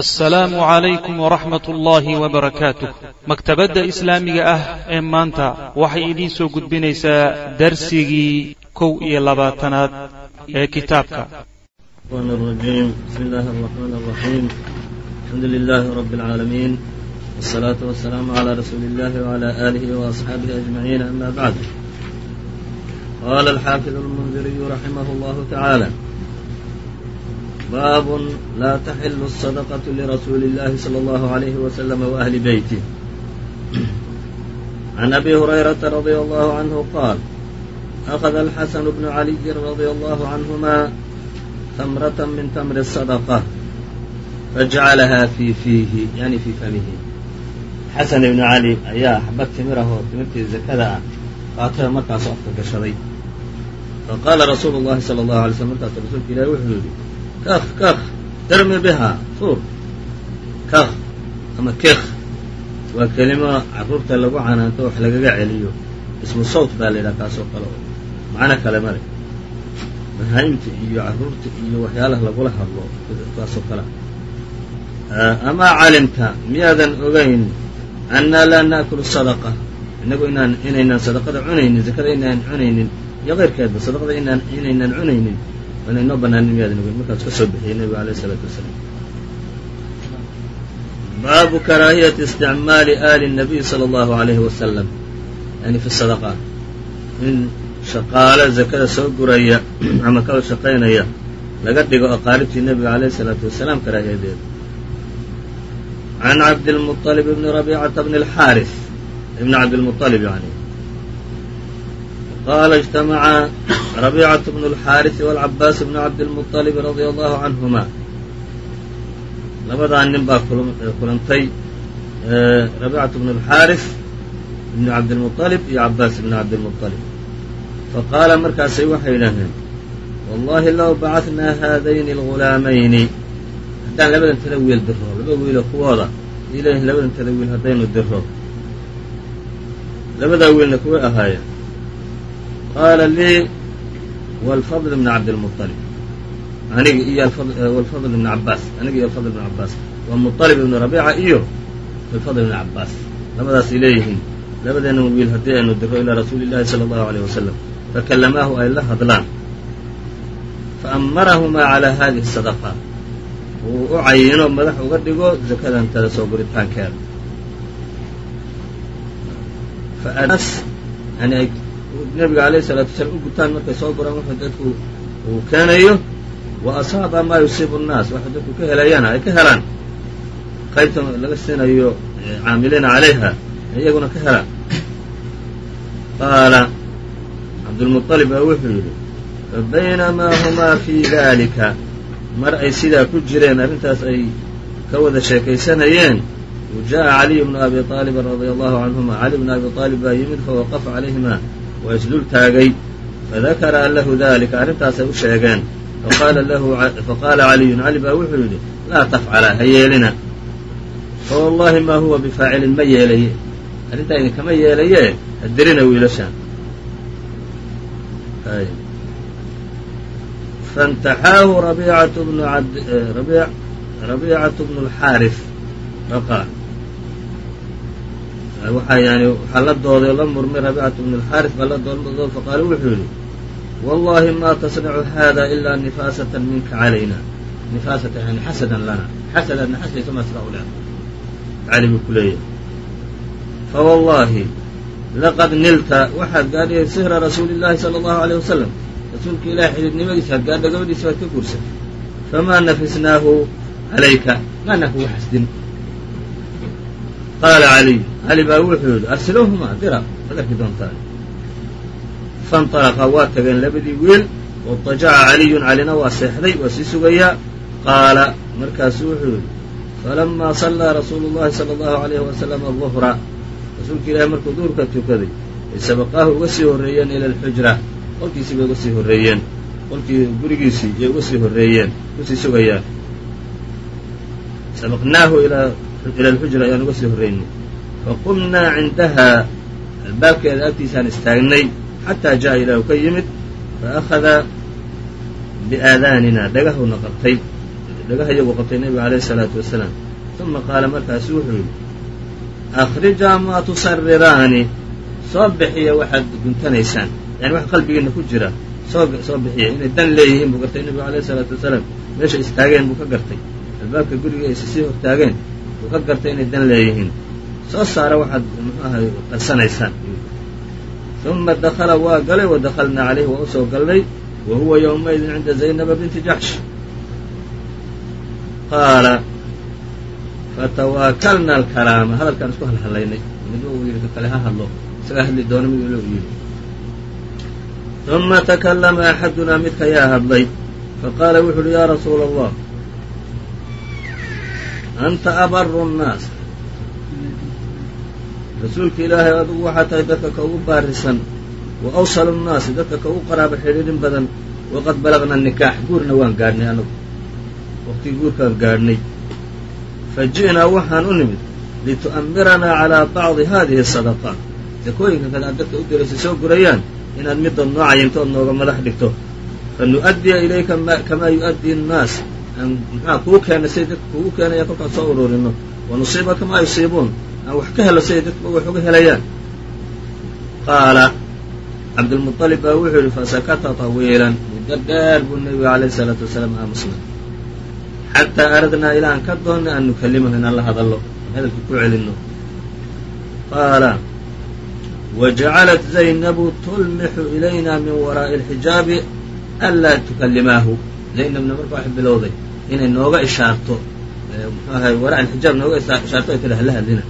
asalaamu calaykum waraxmat ullaahi wbarakaatu maktabadda islaamiga ah ee maanta waxay idiin soo gudbinaysaa darsigii kow iyo labaatanaad ee kitaabka الحافظ المنذري رحمه الله تعالى باب لا تحل الصدقة لرسول الله صلى الله عليه وسلم وأهل بيته عن أبي هريرة رضي الله عنه قال أخذ الحسن بن علي رضي الله عنهما تمرة من تمر الصدقة فجعلها في فيه يعني في فمه xasan ibnu cali ayaa xabad timirahoo timirtii zakada ah qaatay markaasoo afka gashaday faqaala rasuulu llahi sala allahu alay slm markaasu rasuulka ilaahi wuxuu yidhi kakh kakh irmi bihaa tuur kakh ama kekh waa kelimo carruurta lagu canaanto wax lagaga celiyo ismu sawt baa la yidhaha kaasoo kale oo macno kale male mahaayimta iyo carruurta iyo waxyaalaha lagula hadlo kaasoo kale amaa calimta miyaadan ogayn annaa laa naakulu sadaqa innagu inaan inaynaan sadaqada cunaynin zakada inaan cunaynin iyo keyrkeedba sadaqada inaan inaynan cunaynin ina inoo banaanin miyaad nogin markaas ka soo bixiyey nebigu alayh isalaatu wasalaam baabu karaahiyati isticmaali aali nabiy sala allahu alayhi wasalam yani fi sadaqaat in shaqaale zakada soo guraya ama kaba shaqaynaya laga dhigo aqaaribtii nebiga alayh isalaatu wasalaam karaahiyadeeda can cabdilmualib ibni rabiicata bni alxaaris ibni cabdilmualib yani المطلب يعني قال اجتمع ربيعة بن الحارث والعباس بن عبد المطلب رضي الله عنهما labadaa nin baa kulantay ربيعة بن الحارث بن cabdالمطلب iyo عباس بن cabdالمطلب faqاala markaasay waxay yidhaaheen والlahi low bacaثnaa haadayn الغulaamayni haddaan labadan tada wiil diro laba wiilo kuwooda ilahi labadan tada wiil haddaynu diro labadaa wiilna kuway ahaayeen qaala lii wlfadl bn cabdilmualib aniga iyo wlfadl bn cabaas aniga iyo alfadl bn cabaas waa mualib ibnu rabiica iyo alfadl ibn cabaas labadaasay leeyihiin labadeenan wiil haddii aynu diro ilaa rasuuli llahi sala allahu aleyh wasalam fakallamaahu ay la hadlaan faamarahumaa calaa hadihi sadaqa uu u cayino madax uga dhigo zakadan soo guritaankeeda nebiga alayh الsalaatu wasalaam u gutaan markay soo guraan wuxuu dadku uu keenayo wa asaaba maa yusiibu الnaas waxay dadku ka helayaan ay ka helaan qaybta laga siinayo caamiliina calayha iyaguna ka helaan qaala cabdulmuطalib baa wuxuu yidhi fabaynamaa humaa fii dalika mar ay sidaa ku jireen arrintaas ay ka wada sheekaysanayeen jaءa caliy bnu abi aalibin radia allahu canhuma cali bnu abi aalib baa yimid fawaqafa calayhima waa isdul taagay fadakara lahu dalika arrintaasay u sheegeen. Faqaala caliyun cali baa wuxuu yidhi laa tafcala ha yeelina. Fawallahi maa huwa bifaacilin ma yeelaye. Arrintaa idinkama yeelaye ha dirina wiilashaan faاntaxaahu rabiicatu bnu اlxaarif faqaal waxaa yani waxaa la dooday la murmay rabicat bnu اlxaaris baa la doodoo faqaala wuxuu yidhi wallahi ma tasnacu hada ilaa nifaasata minka calayna. Nifaasata yani xasadan lana. Xasadaadna xasadiisa maa sidaa u leeda cali buu ku leeyahay. Fawallaahi laqad nilta waxaad gaadhay sihra rasuuli llahi sala allahu aleyh wasalam rasuulka ilaahi xididnimadiisa hadgaadha gabadhiisa waad ka guursatay famaa nafisnaahu calayka? Maanaa kugu xasdin qaala caliy cali baa wuxuu yidhi arsilahuma dira adarki doontaan fanalaqa waa tageen labadii wiil wadajaca caliyun calina waa seexday waa sii sugayaa qaala markaasu wuxuu yihi falamaa sallaa rasuulu llahi sala allahu alayhi wasalam aduhra rasuulka ilaahi markuu duhurka tukaday ay sabaqaahu uga sii horreeyeen ila alxujra qolkiisii bay uga sii horreeyeen. Qolkii gurigiisii yay uga sii horreeyeen uga sugayaan. Sabaqnaahu ilaa ila alxujra ayaan uga sii horraynay faqumnaa cindahaa albaabkeeda agtiisaan istaagnay xataa ja'a ilaahu ka yimid faأkhada biaadaanina dhagahuna qabtay dhagahayagu qabtay nebiga alayh isalaatu wasalaam. Uma qaala markaasu wuxuu yidhi akhrijaa maa tusariraani soo bixiya waxaad guntanaysaan. Yani wax qalbigiina ku jira soo soo bixiya inay dan leeyihiin buu gartay nebigu alayh isalaatu wasalaam. Meesha istaageen buu ka gartay. Albaabka guriga aysa sii hortaageen buu ka gartay inay dan leeyihiin. Soo saara waxaad muxuu qarsanaysaan. Uma dakala waa galay wa dakalnaa calayhi waa u soo galnay wa huwa yowmaidin cinda zaynaba binti jaxsh qaala fatawaakalna alkalaama. Hadalkaan isku halhalaynay. Midba uu yidhi ka ha hadlo. Isagaa hadli doona mid ula yidhi uma takallama axadunaa midka yaa hadlay. Faqaala wuxu uhi yaa rasuula allah anta abaru nnaas rasuulka ilaahay adigu waxaa tahay dadka ka ugu baarisan wa awsalu nnaasi dadka ka ugu qaraaba xidhiidhin badan waqad balagna nikaax guurna waan gaadhnay anagu waqtigii guurkaan gaadhnay fa ji'naa waxaan u nimid litu'amiranaa calaa bacdi haadihi sadaqaat sakooyinka kale aad dadka u diraysa soo gurayaan inaad midood noo cayinto ood nooga madax dhigto fa nu'addiya ilayka kamaa yu'addii annaas mxua kuu keenay siay dadka kuu keenaya kolkaan soo ururino. Wa nusiiba kamaa yusiibuun. Aan wax ka helo siday dadkuba wax uga helayaan. Qaala cabdilmualib baa wuxuu yidhi fasakata طawiilan muddo dheer buu nebigu alayhi salaatu wasalaam aamusnay xataa aradnaa ilaa aan ka doonnay aan nukallimahu inaan la hadallo aan hadalka ku celinno. Qaala wajacalat zaynabu tulmixu ilayna min waraa'i اlxijaabi anlaa tukallimaahu zaynabna marka waxay bilowday inay nooga ishaarto muxuu ahay waraa alxijaab nooga ishaarto ay tiri hala hadlina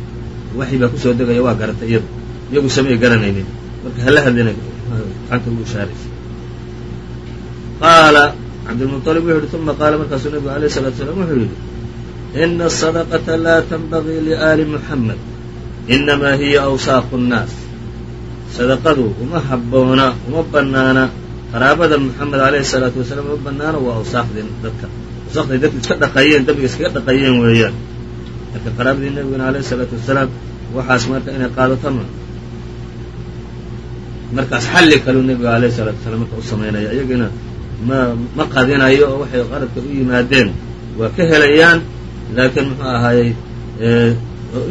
waxyi baa kusoo degaya waa garatay iyadu iyagu samay garanaynin marka hala hadlina gacanta ugu ishaaraysa qaala cabdilmuطalib wuxu yidhi uma qaala markaasuu nabigu alayh الsalatu salaam wuxuu yidhi ina asadaqata laa tanbagii liaali muxamed inamaa hiya awsaaqu nnaas sadaqadu uma habboona uma bannaana qaraabada maxamed alayhi salaatu wasalaam ma banaano waa awsaaqdii dadka. Awsaaqday dadka iska dhaqayeen dambiga iskaga dhaqayeen weeyaan. Marka qaraabadii nabiguna aleyhi salaatu wasalaam waxaas marka inay qaadatama markaas xalli kaleu nebiga aleyhi salatu wasalaam marka u samaynaya iyagina ma ma qadinayo oo waxay qaradka u yimaadeen. Waa ka helayaan laakiin muxuu ahaayey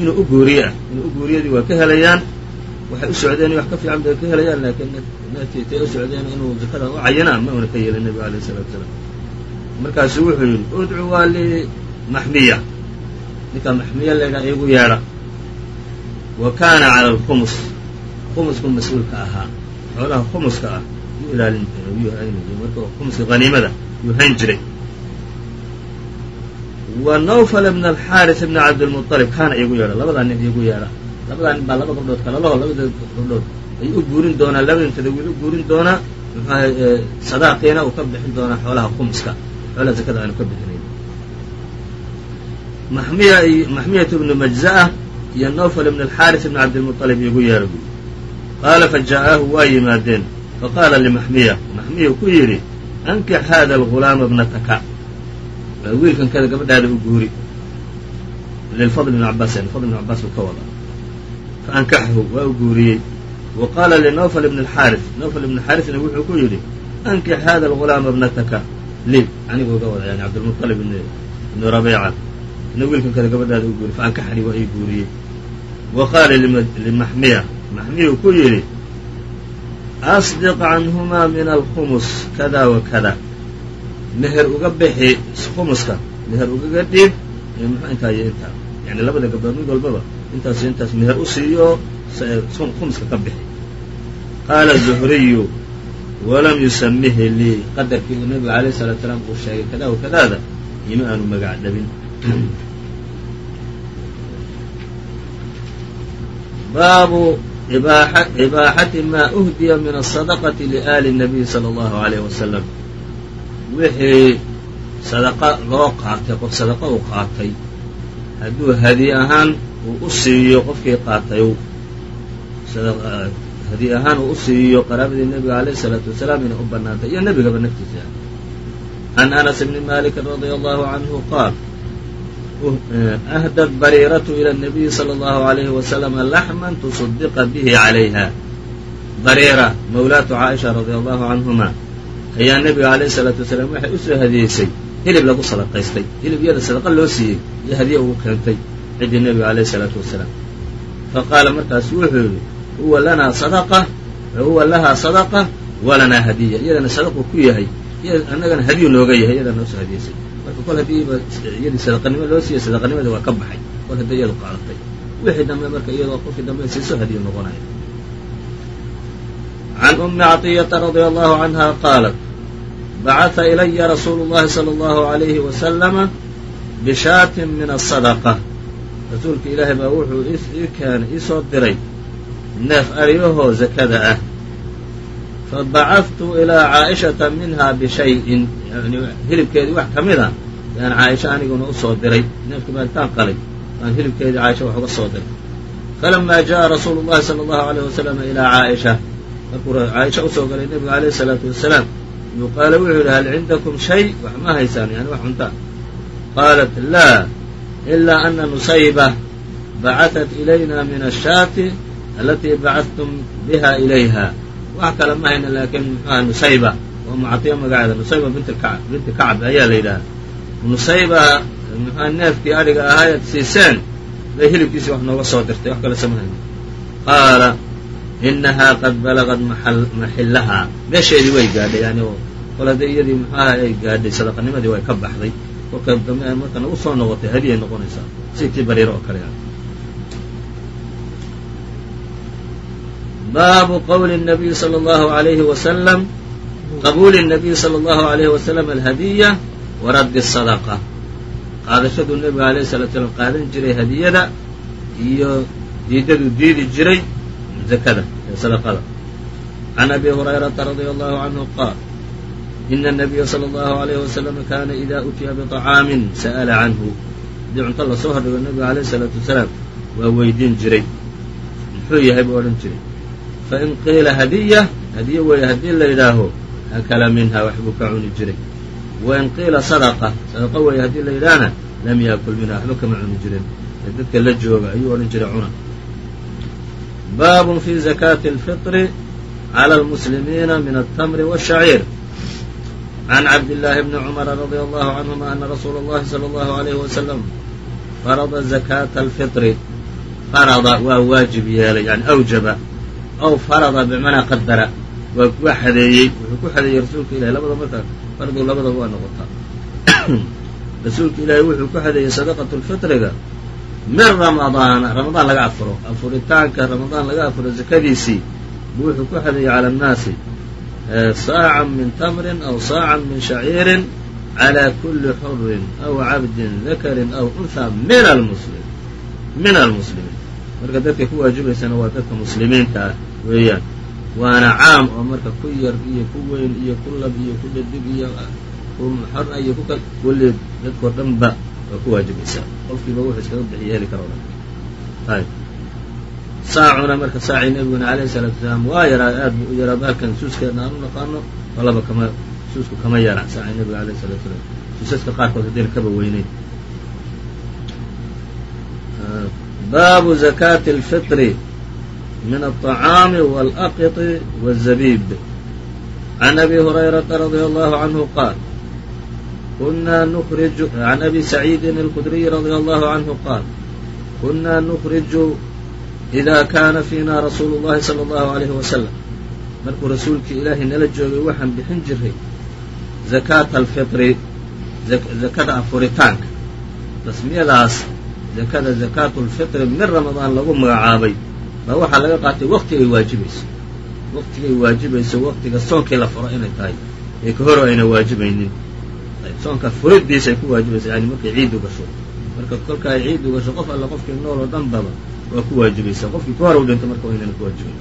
inuu u guuriye ah inuu u guuriyadii waa ka helayaan waxay u socdeen wax ka fiican bay ka helayaan laakiin natitay u socdeen inuu zakada u cayinaan ma una ka yeelin nebigu alayh salatu salaam. Markaasu wuxuu yidhi udcu waa limaxmiya ninka maxmiya laydhaa igu yeedha wa kaana cala alkhumus. Khumusku mas'uulka ahaa. Xoolaha khumuska ah yuu ilaalin jiray marka khumuska haniimada yuu hayn jiray. Wa nawfal bn alxaris bna cabdilmualib kaana igu yeedha labadaa nin igu yeedha labadaa nin baa laba gabdhood kala laho labada gabdhood. Ayuu u guurin doonaa labadintada wiil u guurin doonaa muxuaha sadaaqiina uu ka bixin doonaa xoolaha khumuska xoolaha zakada aanu ka bixinayn maxmiya maxmiyat bnu majza'ah iyo nawfal ibn alxaaris ibn cabdilmuطalib iigu buui qaala fajaa'aahu waa yimaadeen. Faqaala limaxmiya maxmiya ku yidhi ankix hada algulaama bnataka wiilkan kada gabadhaada u guuri. Lilfadl ibn cabaas yani fadl ibn cabaas uu ka wada faankaxahu waa u guuriyey wa qaala linawfal ibn alxaaris nawfal ibn xaarisna wuxuu ku yidhi ankix hada algulaama bnataka li aniga uga wada yani cabdilmuطalib ibn rabiica ina wiilkan kada gabadhaada u guuri faankaxani waa ii guuriyey wa qaala limaxmiya maxmiyuu ku yidhi asdiq canhumaa min alkhumus kada wa kada meher uga bixi khumuska meher ugaga dhiib intaa iyo intaa yani labada gabdhood mid walbaba intaas intaas meher u siiyo khumuska ka bixi. Qaala zuhriyu walam yusamihi lii qadarkii uu nabiga alayh salatu salaam uu sheegay kada wa kadaada ima aanu magac dhabin. Baabu ibaaxati maa uhdiya min asadaqati liaali nabiy sala allahu alayh wasalam wixii sadaqa loo qaatay qof sadaqa uu qaatay hadduu hadiye ahaan uu u siiyo qofkii qaatay. Hadiye ahaan uu u siiyo qaraabadii nebiga alayh isalaatu wasalaam inay u bannaantay iyo nebigaba naftiisa. Can anas bni malikin radia allahu canhu qaal ahdat bariiratu ila nabiyi sala allahu alayhi wasalama laxman tusadiqa bihi calayha. Bariira mawlaatu caaisha radia allahu canhuma ayaa nebiga alayh isalaatu wasalaam waxay u soo hadiyeysay hilib lagu sadaqaystay hilib iyada sadaqa loo siiyey iyo hadiye ugu keentay ciddii nebiga alayh isalaatu wasalaam. Fa qaala markaasu wuxuu yidhi huwa lanaa sadaqa huwa lahaa sadaqa walanaa hadiya. Iyadana sadaqu ku yahay annagana hadiyu nooga yahay iyadana noosoo hadiyeysay marka kol haddiiba iyadii sadaqanimo loo siiyey sadaqanimadii waa ka baxay. Kol haddii iyadu qaadatay wixii dambe marka iyadoo qofkii dambe siiso hadiyu noqonaya. Can umi caطiyata radia allahu canha qaalat bacata ilaya rasuulu llahi sala allahu alayhi wasalama bishaatin min asadaqa rasuulka ilaahay baa wuxuu ii keenay iisoo diray neef aryahoo zakada ah. Fabacadtu ilaa caa'ishata minha bishayin. Yani hilibkeedii wax ka mid a yaan caaisha aniguna u soo diray. Neefkii baaritaan qalay baan hilibkeedii caaisha wax uga soo diray. Falamaa jaءa rasuulu llahi sala allahu alayh wasalama ilaa caaisha. Markuu caaisha u soo galay nebiga alayh isalaatu wasalaam yuu qaala wuxuu yidhi hal cindakum shay? Wax ma haysaan yani wax cuntaa qaalat laa ilaa ana nusayba bacatat ilayna min ashaati alatii bacadtum biha ilayha wax kale ma hayna laakiin muxuaha nusayba oo mucatiya magaceeda nusayba binti kacb ayaa la yidhaha nusayba muxua neefkii adhiga ahaayaad siiseen bay hilibkiisii wax nooga soo dirtay wax kale sama hayno qaala inahaa qad balagad maxillahaa meesheedii way gaadhay yani oo kol hadday iyadii muxuaha ay gaadhay sadaqanimadii way ka baxday kolka dambe marka nagu soo noqotay hadiyay noqonaysaa si tii bariiro oo kale baabu qawli الnabiyi salى اllahu عalayhi wasalam qabuuli الnabiyi salى اllahu عalayhi wasalam alhadiya wa raddi الsadqa qaadashaduu nebiga alayh salatu slam qaadan jiray hadiyada iyo diidaduu diidi jiray zakada ee sadaqada can abi hurayrata radia allahu canhu qaal ina الnabiya salى اllahu عalayh wasalam kana ida utiya biطacaamin sa'ala canhu haddii cunto lasoo hordhigo nebiga alayh الsalaatu wasalaam waa weydiin jiray muxuu yahay buu odhan jiray fain qiila hadiya hadiye weeye haddii la yidhaaho akala minha waxbuu ka cuni jiray wain qiila sadaqa sadaqa weeye haddii la yidhaahna lam yaakul minha waxba kama cuni jirin ee dadka la jooga ayuu odhan jiray cuna baabun fi zakaati اlfiطri clى اlmuslimiina min altamri wالshaciir can cabdillaahi bni cumara radia allahu canhuma ana rasuula اllahi salى allahu alayhi wasalam farada zakaata alfiطri farada waa waajib yeelay yani awjaba aw farada bimacnaa qadara waa waa xadeeyey wuxuu ku xadeeyey rasuulka ilahi labada marka fardu labadaba waa noqotaa rasuulka ilaahi wuxuu ku xadeeyey sadaqatu lfitriga min ramadaana ramadaan laga afuro afuritaanka ramadaan laga afuro zakadiisii buu wuxuu ku xadeeyey cala annaasi saacan min tamrin aw saacan min shaciirin calى kuli xurin aw cabdin dakarin aw unha min almuslim min almuslimiin marka dadka ku waajibaysana waa dadka muslimiinta ah weeyaan waana caam oo marka ku yar iyo ku weyn iyo ku lab iyo ku dhadig iyo ku iyo ku kulli dadkao dhan ba waa ku waajibaysaa qofkiiba wuxuu iskaga bixiya heli karo ayb saacuna marka saacii nebiguna alayhi salaatu wasalaam waa yaraa aad buu u yaraa bahalkan suuskeedna aan u naqaano walaba kama suusku kama yara saacii nebiga alayhi salatu wasalaam suusaska qaarkood haddayna kaba weyneyn baabu zakaati اlfiطri min aلطacaami wاlأqطi wالzabiib can abi hurayrata radia allahu canhu qaal kunaa nukriju can abi saciidin اlkudriyi radia allahu canhu qaal kunaa nukriju ida kaana fiinaa rasuulu llahi sala allahu calayhi wasalam markuu rasuulkii ilaahay nala joogay waxaan bixin jiray zakaata alfitri zakada afuritaanka tasmiyadaas zakada zakaatu lfitri min ramadaan lagu magacaabay baa waxaa laga qaatay waqtigay waajibayso waqtigay waajibayso waqtiga soonkii la furo inay tahay ee ka horo ayna waajibaynin soonka furidiisay ku waajibayso yani markay ciidu gasho marka kolka ay ciidu gasho qof alla qofkii nool oo dhan baba waa ku waajibaysaa qofkii ka hor u dhinto marka waynana ku waajibayn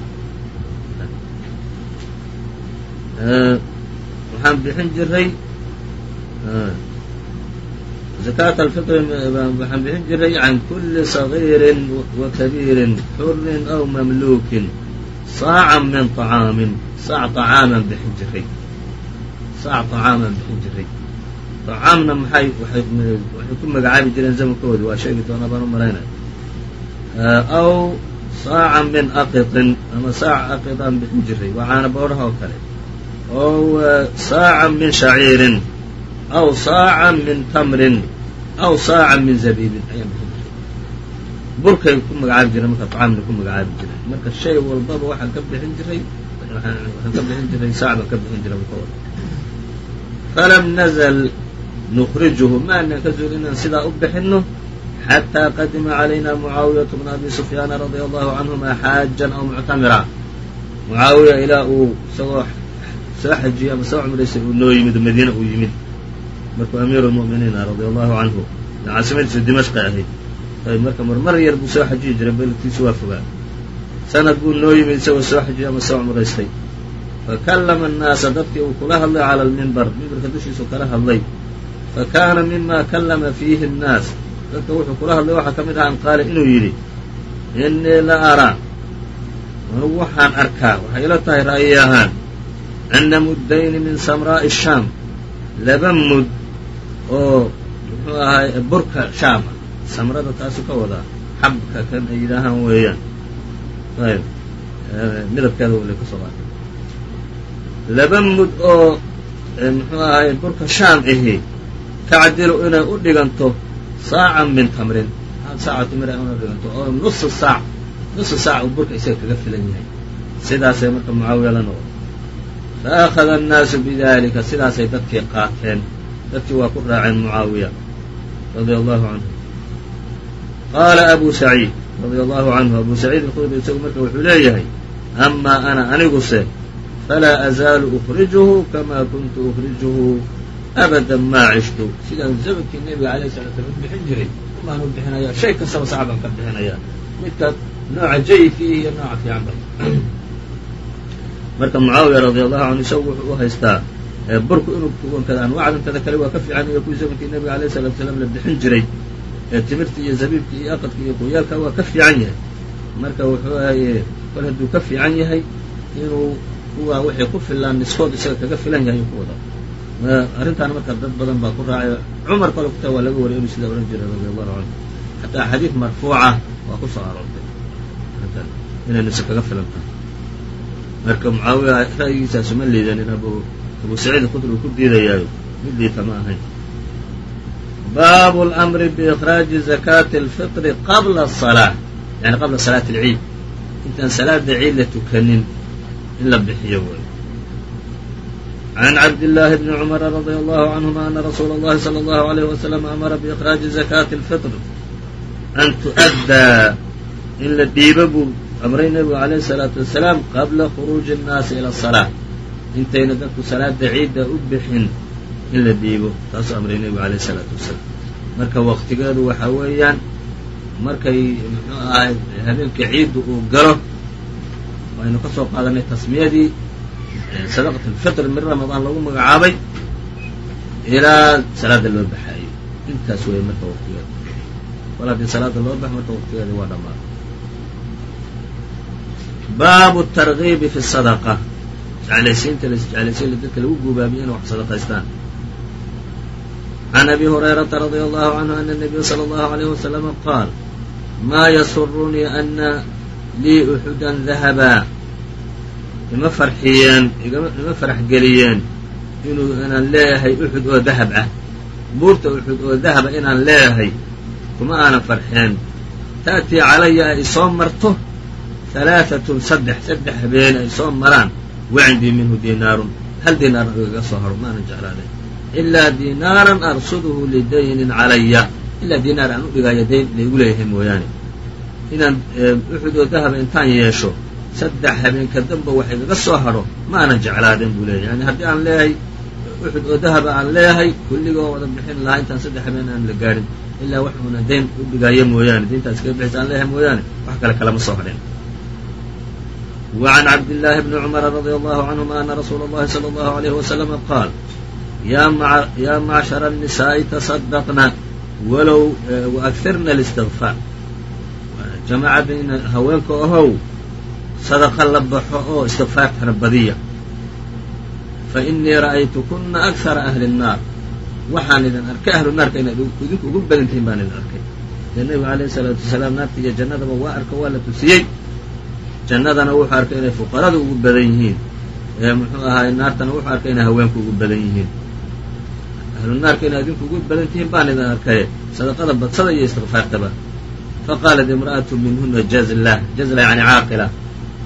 waxaan bixin jiray zakaata alfitri waxaan bixin jiray can kuli sagiirin wa kabiirin xurin aw mamluukin saacan min طacaamin saac طacaamaan bixin jiray saac طacaamaan bixin jiray طacaamna maxay waxay ku magacaabi jireen zamankoodi waa sheegi doonaa baan u malaynaya aw saaca min aqiطin ama saaca aqiaan bixin jiray waxaana boodhaha oo kale ow saaca min shaciirin aw saaca min tamrin aw saaca min zabiibin ayaan bixin jiray burkay ku magacaabi jireen marka acaamna ku magacaabi jireen marka shay walbaba waxaan ka bixin jiray waxaan ka bixin jiray saac ka bixin jiray wkawada falam nazl nukhrijuhu maanaan ka suulin sidaa u bixinno xatىa qadima calayna mucaawiyaة bn abi sufyaana radia allahu canhuma xaajan aw muctamira mucaawiya ilaa uu isagoo soo xajiyey ama soo cumraysay uu noo yimid madiina uu yimid markuu amiiru lmu'miniina radia allahu canhu caasimadiisu dimashqi ahayd ayb marka marmar yar buu soo xajiyi jiray beledkiisu waa fogaa sanad buu noo yimid isagoo soo xajiyey ama soo cumraystay fakallama annaasa dadkii uu kula hadlay cala almimbar mimbarka dushiisu kala hadlay fakaana mima kallama fiihi annaas dadka wuxuu kula hadlay waxaa ka mid aha an qaala inuu yidhi innii la araa anugu waxaan arkaa waxay ila tahay ra'yi ahaan. Anna muddayni min samraa'i shaam. Laba mud oo muxuu ahay burka shaama samrada taasu ka wadaa xabka kan ay yidhaahaan weeyaan. Ayb midabkeeda wala ka soo qaatay laba mud oo muxuu ahay burka shaam ahi tacdilu inay u dhiganto saacan min tamrin. Saaca timir una dhiganto oo nusu saac. Nusu saac uu burka isaga kaga filan yahay. Sidaasay marka mucaawiya la noqotay fa akhada annaasu bidalika sidaasay dadkii qaateen. Dadkii waa ku raaceen mucaawiya radia allahu canhu qaala abu saciid radia allahu canhu abu saciid alkhudri isagu marka wuxuu leeyahay amaa ana aniguse falaa azaalu ukrijuhu kamaa kuntu ukrijuhu abadan maa cishtu sidaan zabankii nebiga alayh salaa slam u bixin jiray umaan u bixinaya shay kastaba sax baan ka bixinaya midka nooca jayidkiihi iyo nooca fiicanba marka mucaawiya radia allahu canhu isagu wuxuu u haystaa burku inuu kuwankada anwaacdantada kale waa ka fiican iyo kuwii zamankii nebiga alayh salatu salaam la bixin jiray ee timirta iyo zabiibka iyo aqadka iyo qoyaalka waa ka fiican yahay marka wuxuu ahaye kol hadduu ka fiican yahay inuu kuwa wixii ku filaan niskood isaga kaga filan yahay ku wada arrintaana marka dad badan baa ku raacay. Cumar kale kutaa waa laga wariyay inuu sidaa ohan jiray radia allahu canhu xataa xadiid marfuuca waa ku soo aroortay. Inay nise kaga filan tahay marka mucaawiya ra'yigiisaasu ma liidanin abu abu saciid alkhudri uu ku diidayaayo. Mid liita ma ahayn. Baabu اlamri biikraaji zakaati اlfitri qabla asalaa yani qabla salaati alciid. Intaan salaada ciid la tukanin in la bixiyo way can cabdillaahi bni cumara radia allahu canhuma ana rasuula اllahi salى allahu alayh wasalam amara biikraaji zakaati اlfitr an tu'addaa in la dhiibo buu amray nebigu alayhi الsalaatu wasalaam qabla khuruuji الnaasi ila asalaa intayna dadku salaada ciidda u bixin in la dhiibo taasuu amray nebigu alayh الsalaatu wasalaam marka waktigeedu waxaa weeyaan markay muxuu ahay habeenka ciidda uu galo waynu ka soo qaadanay tasmiyadii sadaqat alfitr min ramadaan lagu magacaabay ilaa salaada loo baxaayo intaas weeye marka waktigeeda kol haddii salaada loo baxo marka waktigeeda waa dhammaaday baabu targiibi fi sadaqa. Jeclaysiinta jeclaysiin dadka lagu guubaabiyo wax sadaqaystaan. Can abi hurayrata radia allahu canhu ana nabiya sala allahu alayh wasalama qaal maa yasurunii ana lii uxudan dahabaa ima farxiyeen ima farax geliyeen inuu inaan leeyahay uxud oo dahab ah. Buurta uxud oo dahaba inaan leeyahay kuma aanan farxeen ta'tii calaya ay soo marto halaaatun saddex saddex habeen ay soo maraan. Wa cindii minhu diinaarun hal diinaarna igaga soo haro maanan jeclaaday ilaa diinaaran arsuduhu lidaynin calaya ilaa diinaar aan u dhigaayo dayn laygu leeyahay mooyaane. Inaan uxud oo dahaba intaan yeesho saddex habeenka damba wax igaga soo hadho ma aanan jeclaadeen buu leeyahy yani haddii aan leeyahay uxud oo dahaba aan leeyahay kulligoo wada bixin lahaa intaan saddex habeen aan la gaadhin ilaa wax uuna dayn u dhigaayo mooyaane dayntaas kaga bixisa aan leeyahay mooyaane wax kale kalama soo hadhin وعn cabdاللahi بن cmر رضي الله عنهma أna رsuul الlahi صلى الله عليه وسلم qاal ya macshر النisaaءi تصدqna walow وأgirna الاsتغفاar jamaca bayna haweenka ahow sadaqa la baxo oo istigfaar fara badiya fa innii ra'aytukuna akara ahli nnaar waxaan idin arkay ahlu naarka inaad idinku ugu badan tihiin baan idin arkay dee nebigu alayhi salaatu wasalaam naarta iyo jannadaba waa arka waa la tusiyey jannadana wuxuu arkay inay fuqaradu ugu badan yihiin ee muxuu ahaay naartana wuxuu arkay inay haweenku ugu badan yihiin ahlu naarka inaad idinku ugu badan tihiin baan idin arkaye sadaqada badsada iyo istikfaartaba faqaalat imra'atu minhuna jazla jazla yani caaqila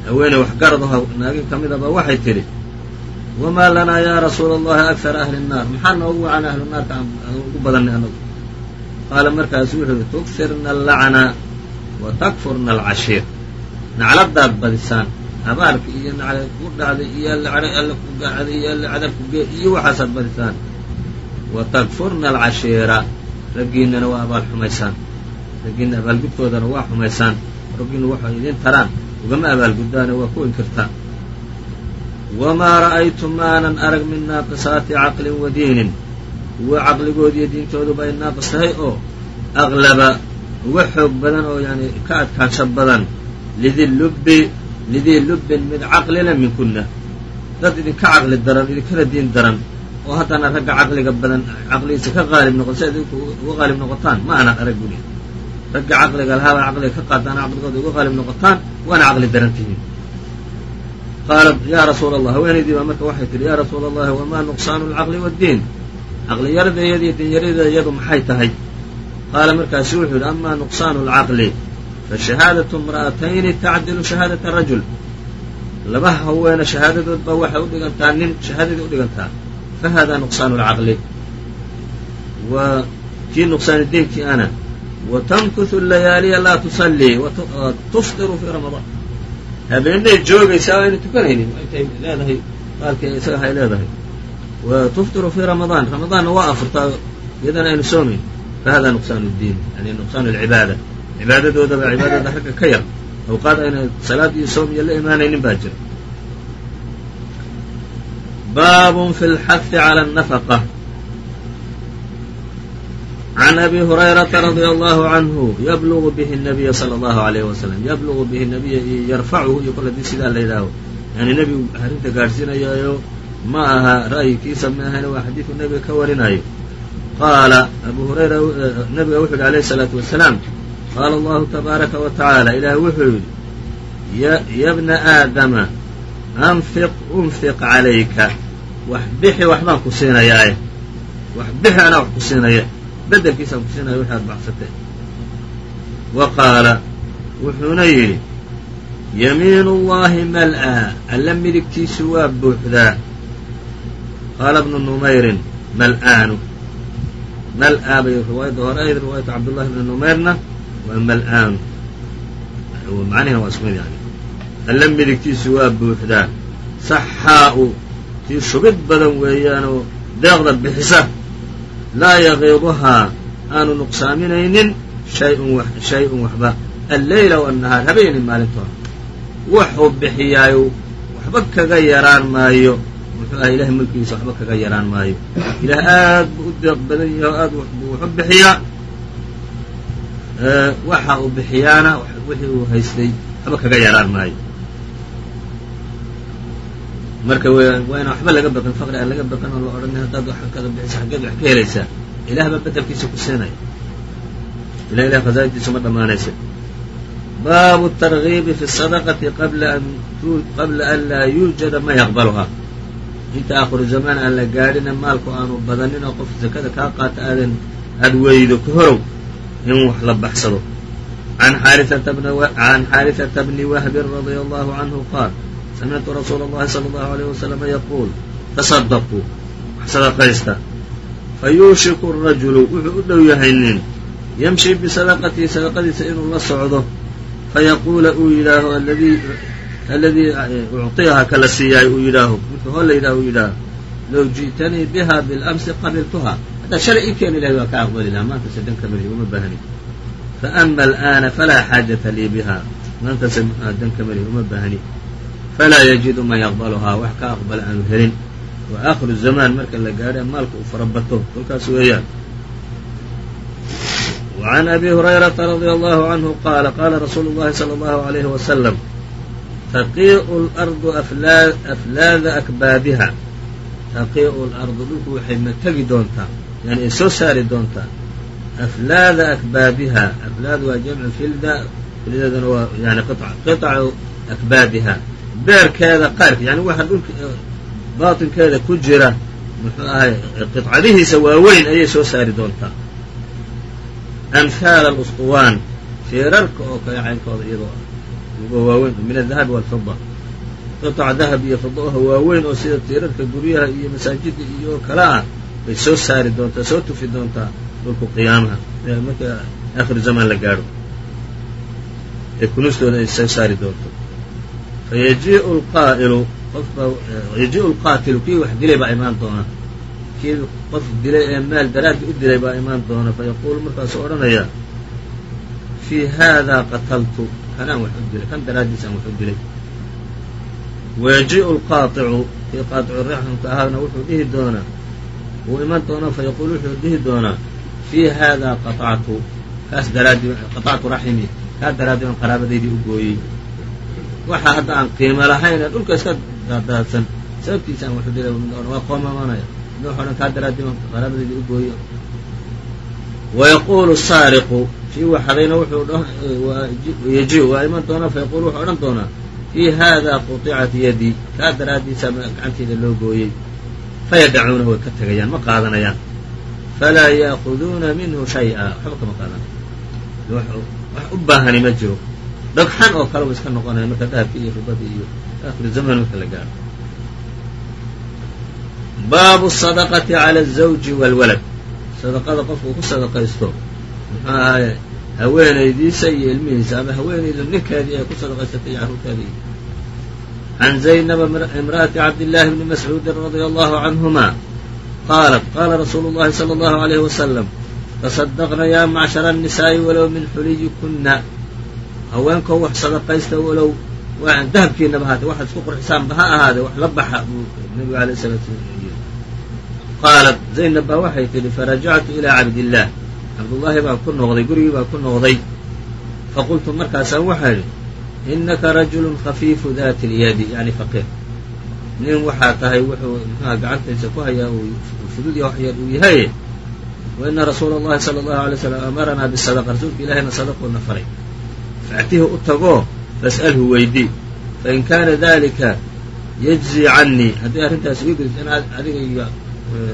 haweeney waxgaradaho naagin ka midaba waxay tidhi wamaa lanaa yaa rasuula allahi akara ahli nnaar maxaa noogu wacan ahlu naarka ugu badanay anagu qaala markaasu wuxuu yihi tukfirna allacna wa takfurna alcashiir. Nacladaad badisaan habaarka iyo nacla ku dhacday iyo alla ku gacday iyo alla cadabku gee iyo waxaasaad badisaan. Wa takfurna alcashiira raggiinana waa abaal xumaysaan. Raggiina abaalgudkoodana waa xumaysaan. Raggiina waxay idiin taraan ugama abaalguddaane waa ku inkirtaan wamaa ra'aytu maanan arag min naaqisaati caqlin wa diinin kuwa caqligoodiiyo diintooduba ay naaqis tahay oo aqlaba uga xoog badan oo yani ka adkaansho badan lidi lubbi lidii lubbin mid caqlina minkuna dad idinka caqli daran idinkana diin daran oo haddana ragga caqliga badan caqligiisa ka qaalib noqon si idinku uga qaalib noqotaan ma ana arag buli ragga caqliga lahaaba caqliga ka qaadaan caqligooda uga qaalib noqotaan waana caqli daran tihiin qaalat yaa rasuula allah haweenaydii baa marka waxay tihi yaa rasuula allahi wamaa nuqsaanu alcaqli waaddiin caqli yaradeeyada iyo diin yaradeeda iyadu maxay tahay? Qaala markaasu wuxuu yidhi amaa nuqsaanu alcaqli fa shahaadatu imra'atayni tacdilu shahaadata rajul. Laba haweene shahaadadood baa waxay u dhigantaa nin shahaadadii u dhigantaa fa hada nuqsaanu alcaqli wa kii nuqsaani diinkii ana wa tamkuthu layaaliya laa tusallii tuftiru fii ramadaan habeenay joogaysaa ayna tukanaynin intay leedahay qaalkii isaga hay leedahay wa tuftiru fii ramadaan ramadaanna waa afurtaa iyadana aynu soomayn fa hada nuqsaanu ddiin yani nuqsaanu alcibaada cibaadadoodaba cibaadada ragga ka yar awqaad ayna salaad iyo soom iyo la imaanaynin baa jira baabun fi lxahi cala annafaqa can abi hurayrata radia allahu canhu yablugu bihi nabiya sala allahu alayhi wasalam yablugu bihi nabiya iyo yarfacuhu iyo kol haddii sidaa la yidhaaho yani nebigu arrinta gaadhsiinayaayo ma aha ra'yikiisa ma ahane waa xadiidku nebiga ka warinayo qaala abu hurayra nabiga wuxuu yihi alayhi salaatu wasalaam qaala allahu tabaaraka wa tacaala ilaah wuxuu yidhi ya bna aadama anfiq unfiq calayka wax bixi waxbaan ku siinayaaye wax bixi anaa wax bedelkiisaan ku siinaya wixi aad baxsatee wa qaala wuxuuna yidhi yamiin ullahi mal'a alla midigtiisu waa buuxdaa. Qaala bnu numayrin mal'aanu. Mal'a bay riwaayadda hore ahayd riwaayata cabdullahi bni numayrna waa mal'aanu. Macnihina waa isku mid yani alla midigtiisu waa buuxdaa. Saxaa'u tii shubid badan weeyaanoo deeqda bixisa laa yaqiiduhaa aanu nuqsaaminaynin shayun waxba. Alleyla waannahaar habeeni maalintoona wuxuu bixiyaayo waxba kaga yaraan maayo. Muxuu ahay ilahay mulkigiisa waxba kaga yaraan maayo. Ilaah aad buu u deeq badan yahay oo aad buu waxu bixiyaa waxa uu bixiyaana wixii uu haystay waxba kaga yaraan maayo marka waa inaan waxba laga baqin faqri aan laga baqin oo la odhanay haddaad wax kada bixisa xaggeed wax ka helaysaa ilaah baa bedelkiisa ku siinaya ilah ilah khasaaintiisa ma dhammaanaysa. Baabu targiibi fi sadaqati qabla an laa yuujada man yaqbaluhaa inta aakhiru zamaan aan la gaadhina maalku aanu badanin oo qof zakada kaa qaata aadan aad weydo ka horow in wax la baxsado. Can xaariثata bni wahbin radia allahu canhu qaal samictu rasuula اllahi salى اllahu عalيyh waslama yaquul tasadaquu wax sadaqaysta fayuushiku الrajulu wuxuu u dhow yahay nin yamshi bisadaqatihi sadaqadiisa inuu la socdo fayaquula uu yidhaaho aladii ucطiyaha kala siiyaay uu yidhaaho midka hoo la yidhaho uu yidhaaho low ji'tanii biha biاlamsi qabiltuha haddaad shalay ii keeni lahay waa ka aqbali lahaa maantase danka mali uma baahni faama alآana falaa xaajata lii biha maantase danka mali uma baahni falaa yajidu man yaqbaluhaa wax ka aqbala aanu helin wa aakhiru zamaan marka la gaadha maalka uu farabato kolkaas weeyaan وعn أbي هريرةa رضي الله عنه qاaل qاla رsuuل الlahi صلى الله عليه وسلم تقيء الأرض أflaada أكباadiha تقيء الأرض dhulku waxay mategi doontaa yani ay soo saari doontaa أflaada أكباadiha أflaad waa jamcu filda fildeeduna waa yani qiطcu أكباadiha beerkeeda qaar yani waxa dhulka baatinkeeda ku jira muxuu ahay qicadihiisa waaweyn ayay soo saari doontaa. Amhaal alsquwaan sheerarka oo kale caynkooda iyadoo ah waa waaweyn min adahabi walfida qitac dahab iyo fidaha waaweyn oo sida tiirarka guryaha iyo masaajidda iyo kale ah bay soo saari doontaa soo tufi doontaa dhulku qiyaamaha marka akhir zamaan la gaaro ee kunustooda ay soo saari doonto fayajiiu lqaatilu kii wax dilay baa imaan doona kii qof dilay ee maal daraaddi u dilay baa imaan doona fayaquulu markaasuu odhanaya fii haadaa qataltu kanaan wax u dilay kan daraaddiisaan wax u dilay wayajiiu lqaaicu kii qaaicu raxmka ahaana wuxuu dhihi doonaa wuu iman doonaa fayaquul wuxuu dhihi doonaa fii haadaa qaطactu kaas daraaddi qaطactu raximi kaa daraaddi aan qaraabadaydii u gooyey waxaa hadda aan qiimo lahayn ee dhulka iska daadaadsan sababtiisa aan waxu dilay waa qoomamanaya mid waxo dhan kaa daraaddi aan qaraabadaydii u gooyey wayaquulu saariqu kii waxadayna wuxuu yaji waa iman doonaa fayaquulu wuxuu odhan doonaa fii haadaa quطicat yadii kaa daraaddiisa gacanteyda loo gooyey. Fayadacuuna way ka tegayaan ma qaadanayaan. Falaa ya'kuduuna minhu shay-a waxba kama qaadanayo wax u baahani ma jiro dhagxan oo kale iska noqonaya marka dahabkii iyo ribadii iyo aakhiru zamaan marka la gaaro. Baabu sadaqati cala azawji waalwalad sadaqada qofku uu ku sadaqaysto muxuu ahaye haweenaydiisa iyo ilmihiisa ama haweenaydu ninkeedii ay ku sadaqaysatay iyo carruurteedii can zaynaba imra'ati cabdillaahi bni mascuudin radia allahu canhuma qaalat qaala rasuulu llahi sala allahu alayhi wasalam tasadaqna yaa macshara annisaa'i walow min xuliyikuna haweenkoo wax sadaqaysta walow dahabkiinaba haatee waxaad isku qurxisaanba ha ahaadee wax la baxa buu nabigu alayh salatu yiri qaalat zaynab baa waxay tidhi farajactu ilaa cabdillaah cabdullaahi baan ku noqday gurigii baan ku noqday. Faqultu markaasaan waxaa idhi innaka rajulun khafiifu daati lyadi yani faqiir. Nin waxaa tahay wuxuu muxuha gacantaysa ku hayaa uu fudud ya wax yar uu yahaye wa ina rasuula allahi sala allahu alay slam amaranaa bisadaqa rasuulka ilahina sadaqoona faray faatihi u tagoo fas'alhu weydii fain kaana dalika yajzii cannii hadday arrintaas iga gudayso in adiga iyo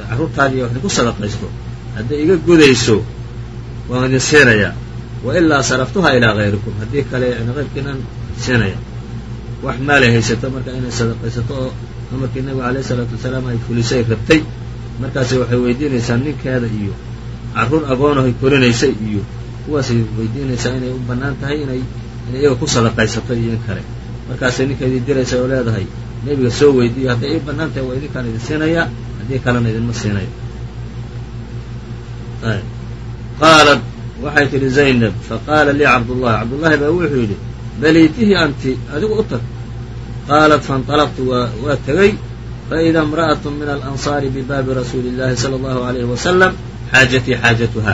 carruurtaadiiyo wax idinku sadaqaysto hadday iga gudayso waan idin siinayaa wa ilaa saraftuha ilaa hayrikum haddii kale hayrkiinaan siinaya wax maalay haysato marka inay sadaqaysato oo amarkii nabiga alayh isalaatu wasalaam ay fulisay rabtay markaasay waxay weydiinaysaa ninkeeda iyo carruur agoonahay korinaysay iyo kuwaasay weydiinaysaa inay u bannaan tahay inay inay iyaga ku sadaqaysato iyo in kale markaasay ninkeedii diraysa oo leedahay nebiga soo weydiiyo hadday ii bannaan tahay waa idinkaan idin siinayaa haddii kalena idinma siinayo qaalat waxay tidhi zaynab faqaala lii cabdullahi cabdullaahi baa wuxuu yidhi baliitihi anti adigu u tag qaalat faاnطalaqtu waa tegey faإida imra'aة min alanصaari bibaabi rasuuli اllahi salى اllahu عalayhi wasalam xaajatii xaajatuha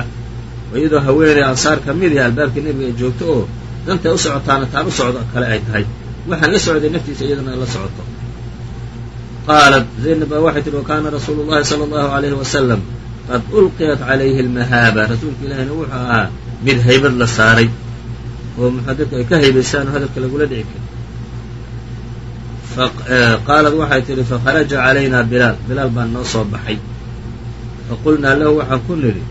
oo iyadoo haweeney ansaar ka mid ah albaabkii nebiga ay joogto oo dantay u socotaana taan u socdo kale ay tahay. Waxaan la socday naftiisa iyadana la socoto. Qaalat zaynab baa waxay tihi wakaana rasuulu llahi sala allahu alayhi wasalam qad ulqiyat calayhi almahaaba. Rasuulka ilaahina wuxuu ahaa mid haybad la saaray oo muxua dadku ay ka haybaysaan oo hadalka lagula dhici karo qaalat waxay tidhi fa fakharaja calaynaa bilaal. Bilaal baan noo soo baxay. Fa qulnaa lahu waxaan ku nidhi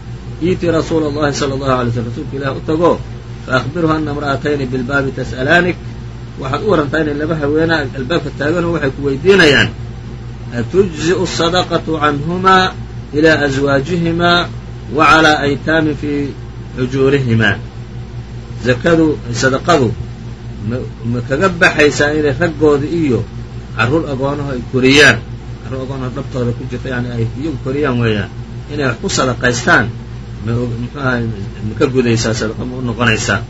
iitii rasuula اllahi sala allahu alay slm rasuulka ilaah u tago faakbirhu ana imra'atayni bilbaabi tas'alaanik waxaad u warantaa inay laba haweenaa albaabka taaganoo waxay ku weydiinayaan atujzi'u asadaqatu canhumaa ilaa aswaajihimaa wa calaa aytaami fii xujuurihimaa zakadu sadaqadu ma kaga baxaysaa inay raggooda iyo carruur agoonaho ay koriyaan carruur agoonaho dhabtooda ku jirta yani ay iyagu inay wax ku sadaqaystaan ma muxuaha ma ka gudaysaa sadaqa ma u noqonaysaa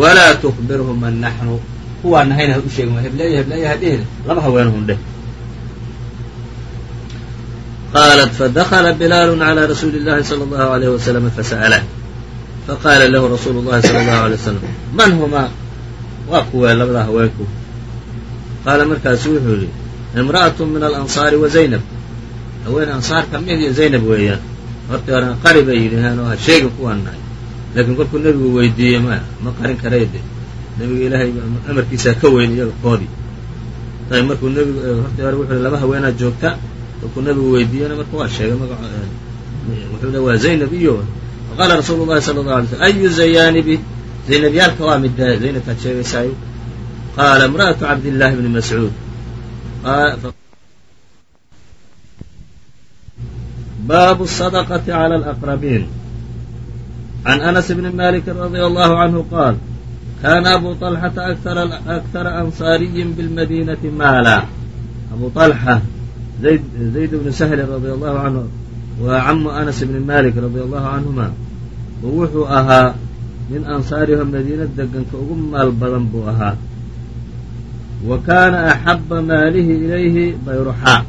walaa tukbirhu man naxnu kuwaa nahayna ha u sheegin hebleeya hebleeya hadhihin laba haweenahun dheh qaalat fadakla bilaalu calى rasuuli اllahi salى اllahu عalayh waslama fasa'lah faqaala lahu rasuulu اllahi salى اllahu alay waslam man humaa waa kuwee labadaa haweenku qaala markaasu wuxuu yidhi imra'aة min alanصaari wa zaynab haween ansaar ka mid iyo zaynab weeyaan hortii horena qari bay yidhaheen oo ha sheegin kuwaan nahay. Laakiin kolkuu nebigu weydiiyey ma ma qarin karayde nebiga ilaahay amarkiisaa ka weyn iyaga koodii ayb markuu nebigu hortii hore wuxuu laba haweenaad joogta. Markuu nabigu weydiiyena marka waa sheegay maga wuxuu le waa zaynab iyo faqaala rasuulu llahi sala allahu alay slm ayu zayaanibi zaynabyaalka waa midda zaynabkaad sheegaysaayo. Qaala imra'atu cabdillahi bni mascuud baabu sadaqati cala alaqrabiin can anas bni malikin radia allahu canhu qaal kaana abu طalxata akthara ansaariyin bilmadinati maala. Abu طalxa zayd bnu sahlin radia allahu canhu waa camu anas bni malik radia allahu canhuma wuxuu ahaa min ansaariho madiina deganka ugu maal badan buu ahaa. Wa kaana axaba maalihi ilayhi bayruxaa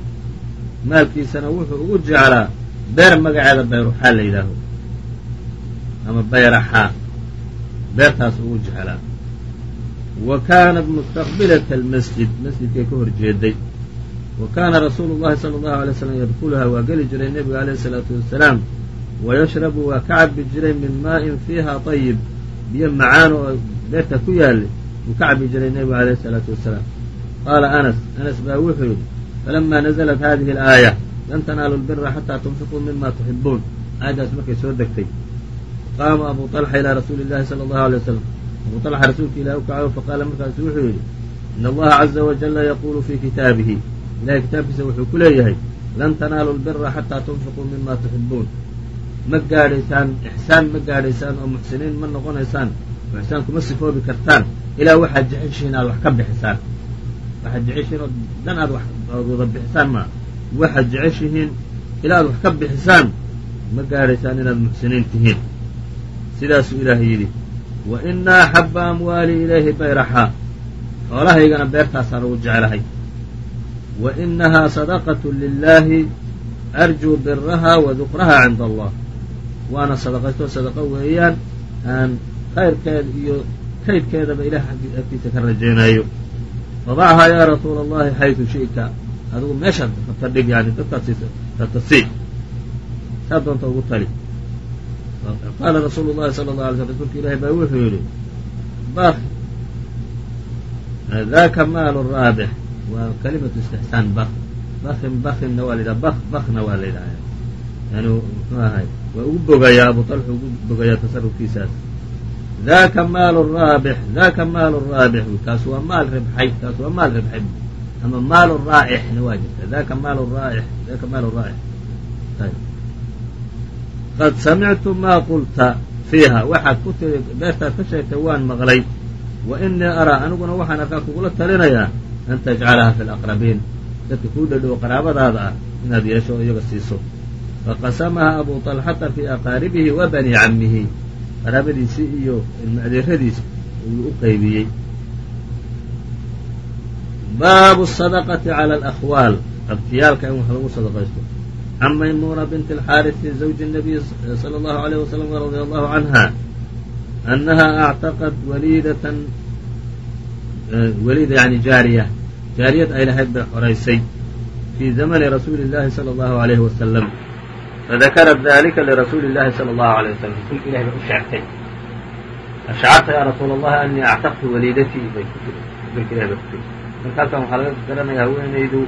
maalkiisana wuxuu ugu jeclaa beer magaceeda bayruxaa la yidhaaho. Ama bayraxaa beertaas ugu jeclaa. Wa kaanat mustaqbilata almasjid masjidkay ka hor wa kaana rasuulu llahi sala allahu alay slam yadkuluhaa waa geli jiray nebiga alayhi isalaatu wasalaam wayashrabu waa ka cabi jiray min maa'in fiiha ayib biyo macaan oo beerta ku yaallay uu ka cabi jiray nebigu alayhi isalaatu wasalaam qaala anas anas baa wuxuu yidhi falamaa nazalat hadihi alaaya lan tanaalu lbira xataa tunfiquu mima tuxibuun aayaddaas markay soo degtay qaama abu طalxa ilaa rasuuli اllahi salى اllahu alay waslam abu طalxa rasuulka ilahi u kacayo faqaala markaasu wuxuu yidhi in allaha caza wajala yaquulu fii kitaabihi ilahay kitaabkiisa wuxuu ku leeyahay lan tanaalu lbira xataa tunfiquu mima tuxibuun ma gaadhaysaan ixsaan ma gaadhaysaan oo muxsiniin ma noqonaysaan oo ixsaan kuma sifoobi kartaan ilaa waxaad jeceshihiin aad wax ka bixisaan waxaad jeceshihiin oo dan aad ood wada bixisaan maa waxaad jeceshihiin ilaa aad wax ka bixisaan ma gaadhaysaan inaad muxsiniin tihiin. Sidaasuu ilaahay yidhi wa ina axaba amwaali ilayhi bayraxaa xoolahaygana beertaasaan ugu jeclahay. Wa inahaa sadaqatu lilaahi arjuu biraha wa dukraha cinda allah. Waana sadaqaysto sadaqo weeyaan aan khayrkeeda iyo kaydkeedaba ilaah agtiisa ka rajaynayo. Fadachaa yaa rasuula allahi xaytu shi'ta adigu meeshaad rabta dhig yani dadkaad siisa rabta sii saa doonta ugu tali. Qaala rasuulu llahi sala la alay sl rsulka ilahi baa wuxuu yidhi bak daka maalu raabix. Waa kalimatu istixsaan bak bakin bakinna waa la yidhaha bak bakna waa la yidhaha. Yani muxuu ahay waa ugu bogayaa abu talxa ugu bogayaa tasarufkiisaas daka maalu raabix daka maalu raabix. Kaas waa maal ribxay kaas waa maal ribxay ama maalu raa'ixna waa jirta daka maalu raaix daka maalu raa'ix qad samictu maa qulta fiiha waxaad ku tiri beertaad ka sheegtay waan maqlay wa inii araa aniguna waxaan arkaa kugula talinayaa an tajcalaha fi laqrabiin dadka kuu dhadhow qaraabadaada ah inaad yeesho oo iyaga siiso faqasamaha abu طalxata fii aqaaribihi wa bani cammihi qaraabadiisii iyo ilma adeeradiis ayuu u qaybiyey baabu sadaqati cala alakhwaal abtiyaalka in wax lagu sadaqaysto can maymuuna binti alxaarisi zawji nabiyi sala allahu alayh wasalam radia allahu canha annaha actaqat waliidatan waliida yani jaariya jaariyad ay lahayd bay xoraysay fii zamani rasuuli llahi sala allahu alayhi wasalam fadakarat dalika lirasuuli llahi sala allahu alayh wasalam rasuulka ilahi baa u sheegtay ashcarta yaa rasuula allahi anii actaqtu waliidatii bay ku tiri rasuulka ilahi baa ku tiri marka halkan waxaa laga garanaya haweenaydu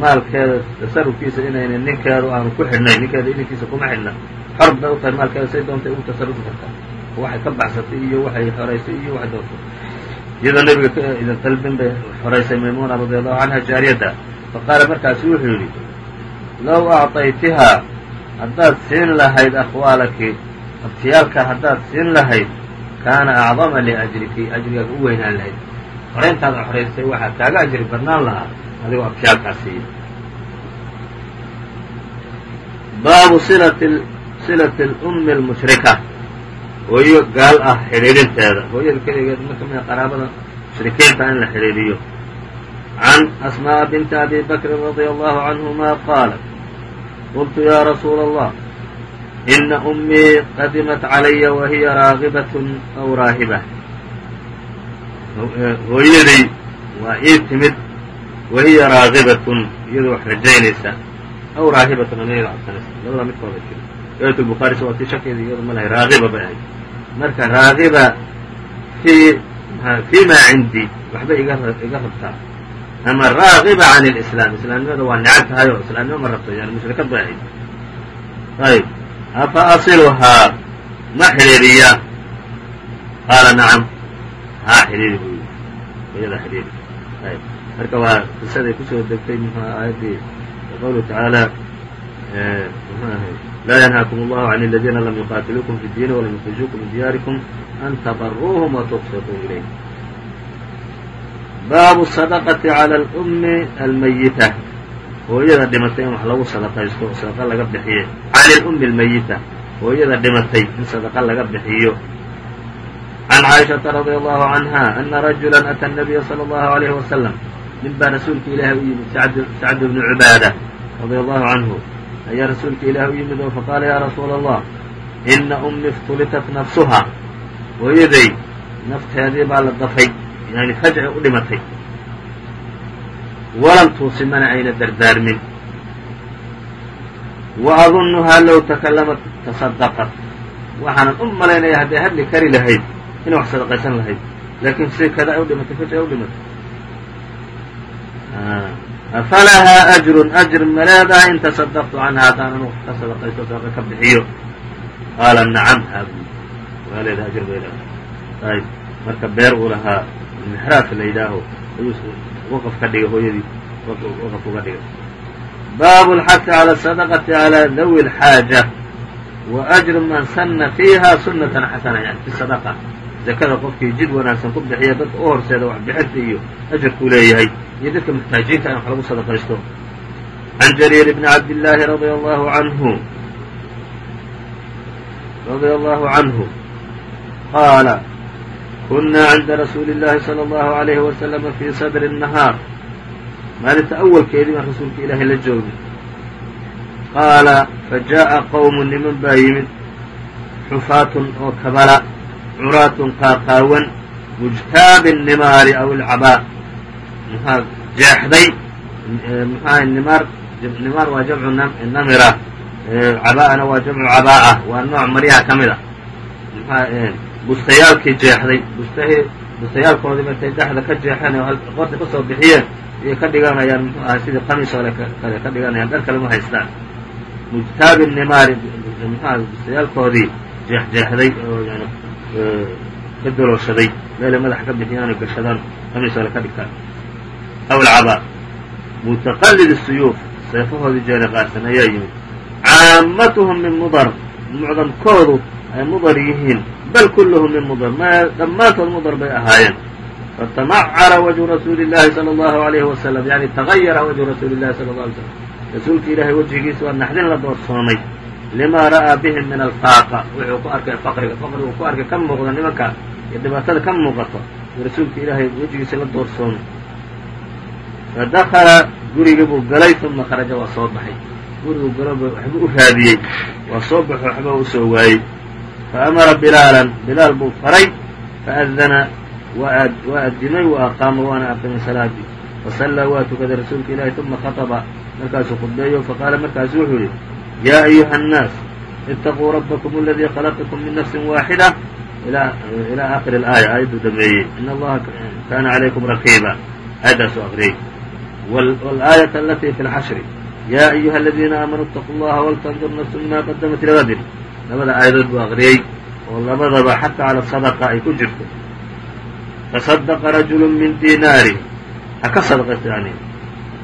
maalkeeda tasarufkiisa inayna ninkeedu aanu ku xidhnayn ninkeeda idinkiisa kuma xidhna. Xor bay u tahay maalkeeda say doontay ugu tasarufi kartaa. Waxay ka baxsatay iyo waxay xoraysay iyo waxay doonto iyadoo nebiga idin dalbin bay xoraysay maymuuna radia allahu canha jaariyadda faqaala markaasu wuxuu yidhi low acطaytihaa haddaad siin lahayd akhwaalaki abtiyaalka haddaad siin lahayd kaana acdama liajriki ajrigaaga u weynaan lahayd xorayntaada xoraysay waxaa kaaga ajri badnaan lahaa. Adigoo abtiyaalkaa siiya baabu silati lummi lmushrika hooyo gaal ah xidhiidhinteeda hooyada keligeed ma kamida qaraabada mushrikiinta in la xidhiidhiyo. Can asmaaءa binti abi bakrin radia allahu canhuma qaalat qultu ya rasuula allah ina ummii qadimat calaya wa hiya raagibat aw raahiba hooyaday waa ii timid wa hiya raagibatun iyadoo wax rajaynaysa aw raahibatun ama iyadoo cabsanaysa labada midkooda jiro riwaayat lbukhaari waa tii shakeeda iyado ma lahay raagiba bay ahayd. Marka raagiba fii fii maa cindii waxbay iga iga rabtaa. Ama raagiba can اlislaam islaamnimada waa necab tahay oo islaamnimo ma rabto yani mushrikad bay ahayd. Ayb afa asiluhaa ma xidhiiriyaa qaala nacam. Haa xidhiiri xidhiiri ayb marka waa qisaday ku soo degtay mxu aayaddii qawluhu tacaala mxu ahay allahu can aladiina lam yuqaatiluukum fi اdiini walam yukhrijuukum min diyaarikum an tabaruuhum watuqsituu ilayh baabu sadaqati cala alummi almayita hooyada dhimatay in wax lagu sadaqaysto sadaqa laga bixiye cala alummi almayita hooyada dhimatay in sadaqa laga bixiyo can caaishaةa radi allahu canha ana rajula ata الnabiya salى اllahu alayhi wasalam nin baa rasuulka ilaahi u yimid sacd bnu cubaada radia allahu canhu ayaa rasuulka ilaahi u yimid oo faqaala ya rasuula allah ina ummi iftulitat nafsuha hooyaday nafteedii baa la dafay yani fajci u dhimatay walam tuusi mana ayna dardaarmin wa adunnuhaa low takalamat tasadaqat waxaanan u malaynaya hadday hadli kari lahayd inay wax sadaqaysan lahayd laakiin si kada ay u dhimatay fajci ay u dhimatay afalahaa ajrun ajr ma leedahay in tasadaqtu canha haddaan anu ka sadaqaysto sadaqa ka bixiyo qaala nacam haabu waa leedahay ajr bay leedahay ayb marka beer uu lahaa mixraafka la yidhaaho ayuu waqf ka dhigay hooyadii waqf uga dhigay baabu اlxahi calى الsadaqati calى dawi اlxaaja wa ajru man sana fiiha sunatan xasana yani fi sadaqa zakada qofkii jid wanaagsan ku bixiya dadka u horseeda wax bixinta iyo ajarkuu leeyahay iyo dadka muxtaajiinta in wax lagu sadaqaysto can jariir bni cabdillaahi radia allahu canhu radia allahu canhu qaala kunaa cinda rasuuli اllahi salى اllahu alayhi wasalama fii sadri الnahaar maalinta awalkeedii baan rasuulka ilaahay la joogay qaala fajaءa qowmu niman baa yimid xufaatun oo kabala curaatun qaaqaawan mujtaabi الnimaari aw ilcabaa mxaa jeexday mxuaha nimaar nimaar waa jamcu namira cabaa'ana waa jamcu cabaa'a waa nooc maryaha ka mid a mxua bustayaalkii jeexday bustahii bustayaalkoodii markay dhexda ka jeexeen oo qorta ka bixiyeen ayay ka dhiganayaan muxuu ahay sidii qamiis ole kale ka dhiganayaan dhar kale ma haystaan mujtaabi nimaari muxuaha bustayaalkoodii jeexjeexday oo yani ka dolooshaday meelay madaxa ka bixiyaan oo gashadaan qamiis ole ka dhigtaan. Aw alcabaa mutaqallid suyuuf seefahoodii jeeni qaarsan ayaa yimid. Caamatuhum min mudar mucdamkoodu ay mudar yihiin bal kulluhum min mudar. Ma dhammaantood mudar bay ahaayeen. Fatamacara wajhu rasuuli llahi sala allahu alayhi wasalam yani tagayara wajhu rasuuli llahi sala alla alay slam rasuulka ilaahay wejigiisa waa naxdin la doorsoomay lima ra'aa bihim min alfaaqa wuxuu ku arkay faqriga. Faqrigu ku arkay ka muuqda nimanka iyo dhibaatada ka muuqato. Uu rasuulka ilaahay wejigiisa la doorsoomay. Fadakala gurigii buu galay uma kharaja waa soo baxay. Guriguu galo waxbuu u raadiyey. Waa soo baxo waxba u soo waayey. Faamara bilaalan. Bilaal buu faray. Faadana waa addimay wa aqaama waana aqimay salaadii fasallaa waa tukaday rasuulka ilaahi uma khaطba markaasuu khudbeeyo. Faqaala markaasu wuxuu yihi yaa ayuha الnaas itaquu rabbakum aladii khalaqakum min nafsi waaxida ilى akhiri اlaaya aayadduu dhameeyey in allaha kana calaykum raqiiba aayaddaasuu aqriyey wاlaayaة alati fi اlxashri ya ayuha aladiina aamanuu اtaquu اllaha waltandur nafsu ma qadamat ligadin labada aayadood buu aqriyey oo labadaba xata cala sadaqa ay ku jirto tasadaqa rajulu min dinaari ha ka sadaqaysto yani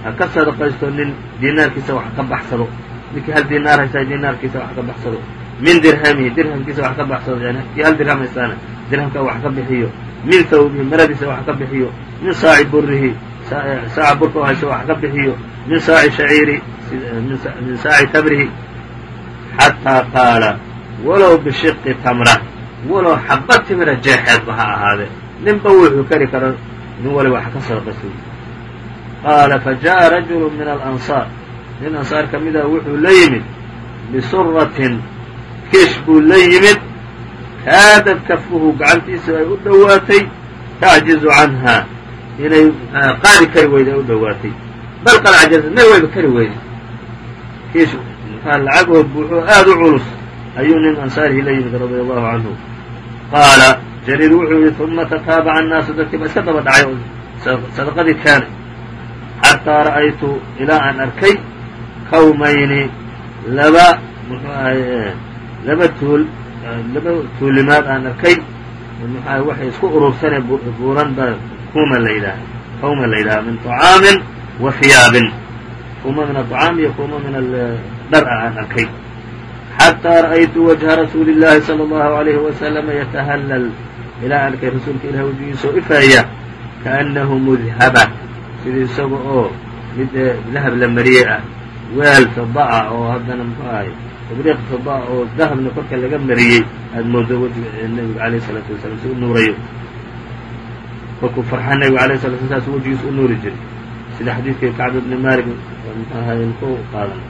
ha ka sadaqaysto nin dinaarkiisa wax ka baxsado ninkii hal dinaar haysta dinaarkiisa wax ka baxsado. Min dirhamihi dirhamkiisa wax ka baxsado yani kii hal dirham haystaana dirhamka wax ka bixiyo. Min thawbihi maradiisa wax ka bixiyo. Min saaci burihi saaca burka oo haysto wax ka bixiyo. Min saaci shaciiri min saaci tabrihi xataa qaala walow bishiqi tamra walow xaba timira jeexeedba ha ahaadee ninba wuxuu kari karo nin waliba wax ka sadaqaysa qaala fajaءa rajulu min alansaar nin ansaar ka mida wuxuu la yimid bisuratin kish buu la yimid. Kaadad kafuhu gacantiisa ay u dhowaatay tacjizu canha inay qaadi kari weyda u dhowaatay bal qad cajazad may wayba kari weyday kiish maxaa lacagoo buuxoo aada u culus. Ayuu nin ansaarihi la yimid radia allahu canhu qaala jariir wuxuu yihi uma tataabaca annaasu dadkii ba iska daba dhacay sadaqadii keenay xataa ra'aytu ilaa aan arkay kawmayni laba muxuu ahay laba tuul laba tuulimaad aan arkay muxuu ahay waxay isku urursanee buuran baa kuma la yidhaaha kawma la yidhaha min طacaamin wa hiyaabin kuma min aطcaam iyo kuma min dhar ah aan arkay xataa ra'aytu wajha rasuuli اllahi salى اllahu عalayhi wasalama yatahallal ilaa aan arkay rasuulka ilah wajigiisa oo ifaaya kaأnnahu mudhaba sidii isaga oo mid dahab la mariyey ah weel sobaca oo haddana mxuu ahay tabriiq oo dahabna korka laga mariyey aada moodo wejiga ee nebiga alayh isalaatu wasalaam si u nuurayo. Kolkuu farxa nebiga alayh sala sl saas wejigiisa u nuuri jiray. Sida xadiidkii kacb ibni malik mxuu ahay ku qaadan.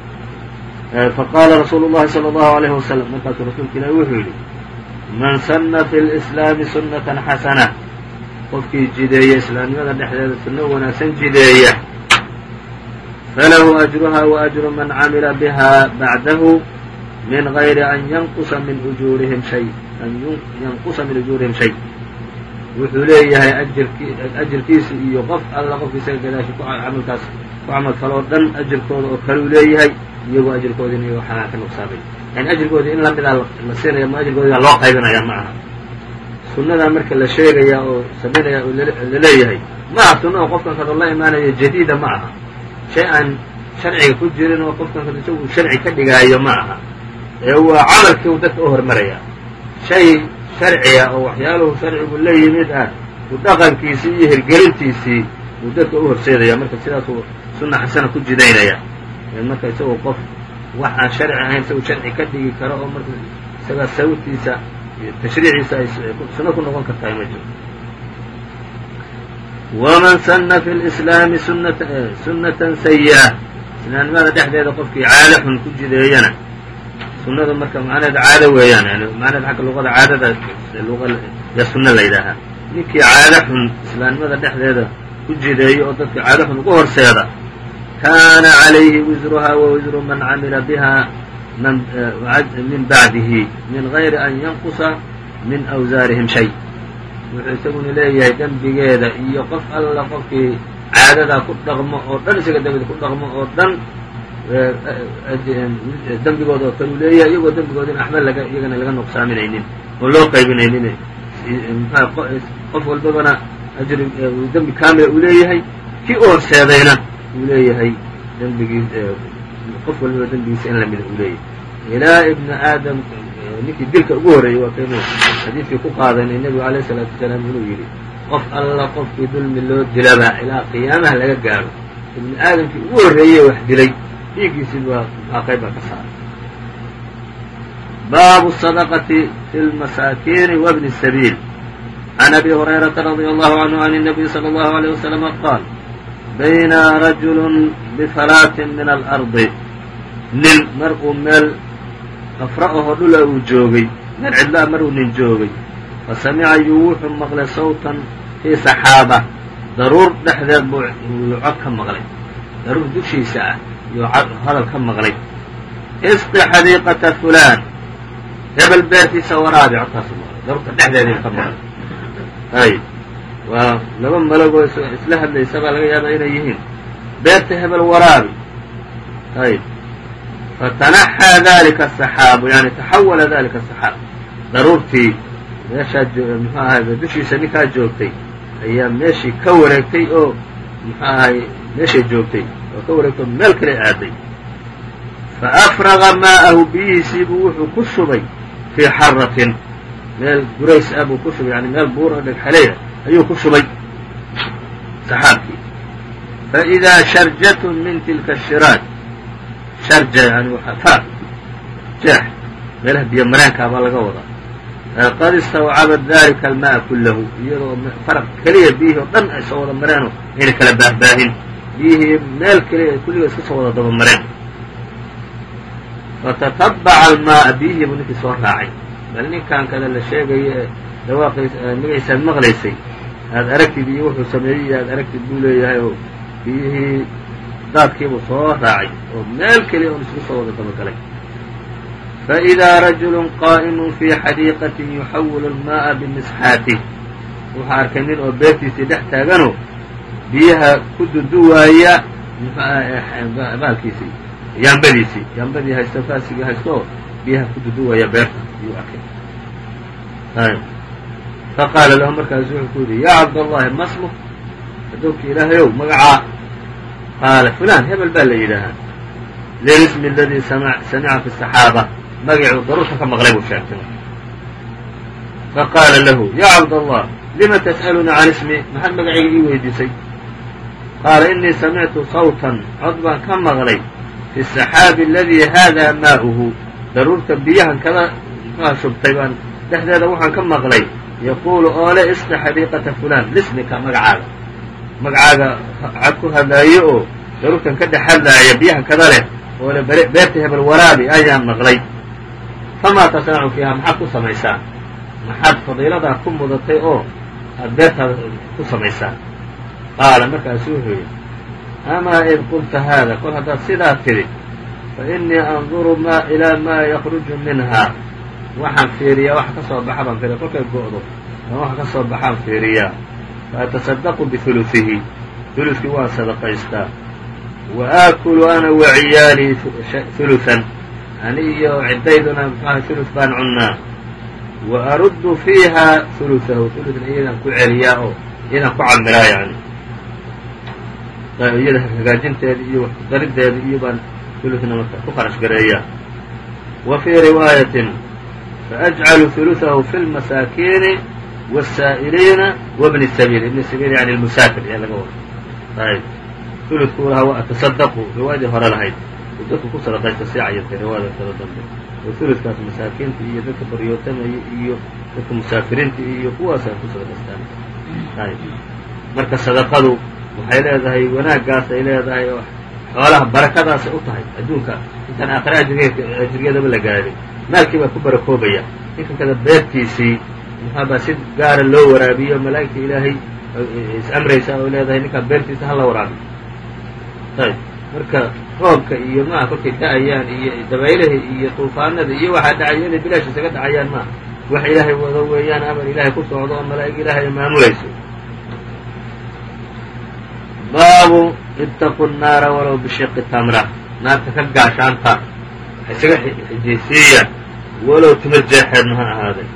Faqaala rasuulu llahi salى allahu alayhi wasalam markaasuu rasuulka ilaahi wuxuu yidhi man sanna fi lislaami sunnatan xasana qofkii jideeya islaamnimada dhexdeeda sunno wanaagsan jideeya falahu ajruha wa ajru man camila biha bacdahu min gayri an yanqusa min ujuurihim shay an yanqusa min ujuurihim shay wuxuu leeyahay ajirkiisa iyo qof alla qofka isaga gadaashi camalkaas ku camal faloo dhan ajirkooda oo kale uu leeyahay iyagoo ajirkoodina iyo waxaa ka nuqsaamay yani ajirkoodii in lamidaa la siinaya ma ajirkoodigaa loo qaybinaya ma aha sunnadaa marka la sheegaya oo samaynaya oo la leeyahay ma aha sunna oo qofkan kadoo la imaanayo jadiida ma aha shay aan sharciga ku jirin oo qofkan isagu sharci ka dhigaayo ma aha ee waa camalkii uu dadka u hormaraya shay sharciga oo waxyaaluhu sharcigu la yimid ah u dhaqankiisii iyo hirgelintiisii uu dadka u horseedaya marka sidaasuu sunna xasana ku jidaynaya marka isagoo qof wax aan sharci ahayn isagu sharci ka dhigi karo oo marka isagaa sawirtiisa tashriiciisa ay sunno ku noqon kartahay ma jiro waman sana fi lislaami sunnatan sayi'a islaamnimada dhexdeeda qofkii caado xun ku jideeyana sunnada marka macnaheeda caado weeyaan yani macnaheeda xagga luqada caadada yaa sunno la yidhaahaa ninkii caado xun islaamnimada dhexdeeda ku jideeyo oo dadka caado xun ugu horseeda kaana calayhi wisruha wa wisru man camila biha min bacdihi min gayri an yanqusa min awsaarihim shay wuxuu isaguna leeyahay dembigeeda iyo qof alla qofkii caadadaa ku dhaqmo oo dhan isaga dabada ku dhaqmo oo dhan dembigooda oo kale uu leeyahay iyagoo dembigoodina waxba laga iyagana laga nuqsaaminaynin oo loo qaybinaynin qof walbabana ajri dembi kaamila uu leeyahay kii u uu leeyahay dembigii qof walbaba dembigiisa in lamida uu leeyahay. Ilaa ibna aadam ninkii dilka ugu horreeyey waa kaynu xadiidkii ku qaadanay nebigu alayh isalaatu wasalaam inuu yidhi qof alla qofkii dulmi loo dilaba ilaa qiyaamaha laga gaadho ibni aadamkii ugu horreeyey wax dilay dhiiggiisii baa maxaa qayb baa ka saaray baabu sadaqati fi lmasaakiini wabni sabiil can abi hurayrata radia allahu canhu can الnabiy salى allahu alيyh wasalama qaal bayna rajulu bifalaatin min alardi nin mar uu meel afra ahoo dhula uu joogay meel cidlaa mar uu nin joogay. Fa samica yuu wuxuu maqlay sawtan fii saxaaba. Daruur dhexdeed buu cod ka maqlay. Daruur dushiisa ah yuu hadal ka maqlay. Isqi xadiiqata fulaan. Hebel beertiisa waraabi codkaasu maqlay. Daruurta dhexdeedii ka maqlay. Ay waa laba malagoo isla hadlaysa baa laga yaabaa inay yihiin. Beerta hebel waraabi ayb fatanaxaa dalika asaxaabu yani taxawala dalika asaxaab daruurtii meeshaa muxuu ahay dushiisa ninkaa joogtay ayaa meeshii ka wareegtay oo muxuu ahay meeshay joogtay oo ka wareegtay oo meel kale aaday fa afraga maa'ahu biyihiisiibuu wuxuu ku shubay fii xaratin meel gurays ah buu ku shubay yani meel buur oo dhegxaleya ayuu ku shubay saxaabkii faidaa sharjatun min tilka ashiraaj sharja yani waa faar jeex meelaha biyo mareenkaa baa laga wadaa. Qad istawcabat dalika alma'a kullahu. Iyadoo faraq keliya biyihii oo dhan ay soo wada mareenoo ayna kala baahbaahin. Biyihii meel keliya kulliga iska soo wada daba mareen. Fatatabaca almaaa biyihii buu ninkii soo raacay. Bal ninkan kada la sheegayo ee maqlaysay. Aad aragtid iyo wuxuu sameeyey iyo aragtid buu leeyahay oo biyihii daadkiibuu soo raacay oo meel keliya oon isku soo wada dabagalay faidaa rajulun qaa'imun fii xadiiqatin yuxawilu alma'a bimisxaatih wuxuu arkay nin oo beertiisii dhex taaganoo biyaha ku duduwaaya baalkiisii yaambadiisii yaambadii haysto faasigii haysto biyaha ku duduwaya beerta ayuu arkay. Faqaala lahu markaasu wuxuu ku yidhi yaa cabdallahi masmuk adoonki ilaahayow magacaa qaala fulan hebel baa la yidhaahaa lilismi aladii samica fi saxaaba magacuu daruurta ka maqlay buu sheegtay faqaala lahu ya cabdallah lima tas'aluna can ismi maxaad magacayga ii weydiisay qaala inii samictu sawtan cod baan ka maqlay fi saxaabi aladii haadaa maa'uhu daruurta biyahan kada kaa shubtay baan dhexdeeda waxaan ka maqlay yaquulu oole isqi xadiiqata fulan lismika magacaaga magacaaga cad ku hadlaayo oo daruurtan ka dhex hadlaaya biyaha kada leh oole beerta hebel waraabi ayaan maqlay. Famaa tasnacu fiiha maxaad ku samaysaa? Maxaad fadiiladaa ku mudatay oo aad beertaada ku samaysaa? Qaala markaasu wuxuu yidhi amaa id qulta haada kol haddaad sidaa tidhi fa innii anduru ma ilaa maa yakruju minhaa waxaan fiiriyaa waxa ka soo baxa baan fiiriya kolkay go'do aan waxa ka soo baxaan fiiriyaa atasadaqu bihulufihi hulufkii waan aakulu ana wa ciyaalii huluhan ani iyo ciddayduna muxuaha huluf baan cunnaa wa aruddu fiiha huluhahu hulufna iyadaan ku celiyaa oo iyadaan ku camiraa yani iyada hagaajinteeda iyo waxdariddeeda iyo baan hulufna marka ku kharash gareeyaa wa fii riwaayatin faajcalu huluثahu fi wالsaa'iliina wabni sabiil ibni sabiil yani lmusaafir ee laga wado ayb huludku lahaa wa atasadaqu riwaayadii hore lahayd uu dadku ku sadaqaysta sii cayartay riwaayada kala dambe oo huludkaas masaakiinta iyo dadka baryootamaya iyo dadka musaafiriinta iyo kuwaas ay ku sadaqaystaan ayb marka sadaqadu waxay leedahay wanaaggaas ay leedahay oo xoolaha barakadaasay u tahay adduunka intaan aakhira ajrigeedaba la gaadhin maalkii baa ku barakoobaya ninkan kada beertiisii maxaabaa si gaara loo waraabiyo malaa'igta ilaahay is amraysa oo leedahay ninkaa beertiisa hala waraabiyo ayb marka roobka iyo maaha kolkay da'ayaan iyo dabaylaha iyo tuufaanada iyo waxaa dhacaya inay bilaash isaga dhacayaan maaha wax ilaahay wado weeyaan amar ilaahay ku socdo oo malaa'ig ilaahay maamulayso baabu ittaqu nnaara walow bishiqi tamra naarta ka gaashaanta isaga xijaysiiya walow timir jeexeedna ha ahaaday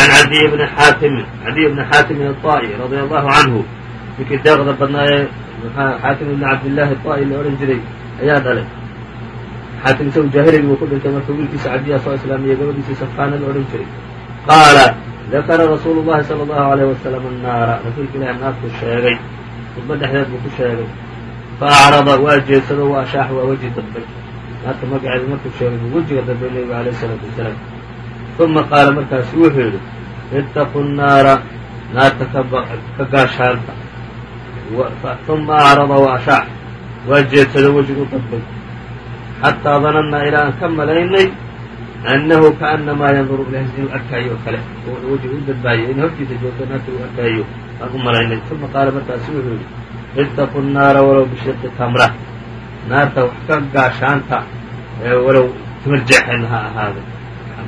can cadiy bni xaatimin cadiy bni xaatimin aلطaa'i radia allahu canhu ninkii deeqda badnaayee xaatim ibni cabdillaahi aطaa'i la odhan jiray ayaa dhalay xaatim isagu jaahiligi buu ku dhintay marka wiilkiisa cabdiyaa soo islaamiyey gabadhiisii safkaana la odhan jiray qaala dakara rasuulu llahi salى allahu alayh wasalam annaara rasuulka ilahi naartuu sheegay khudba dhexdeed buu ku sheegay fa acrada waa jeedsado wa ashaax waa weji dambay naarta magaceeda markuu sheegay buu wejiga dambay nebigu alayh isalaatu wasalaam uma qaala markaasu wuxuu yidhi ittaqu nnaara naarta ka gaashaanta uma acrada wa ashaax waa jeedsado wejigu dambay xataa danannaa ilaa aan ka malaynay annahu kaanamaa yanduru ilahay inuu arkaayo oo kale oo u dadbaayo in hortiisa joogto naarta uu arkaayo aan u malaynay uma qaala markaasu wuxuu yidhi ittaqu nnaara walow bishiqi tamra naarta wax ka gaashaanta ee walow timir ha ahaade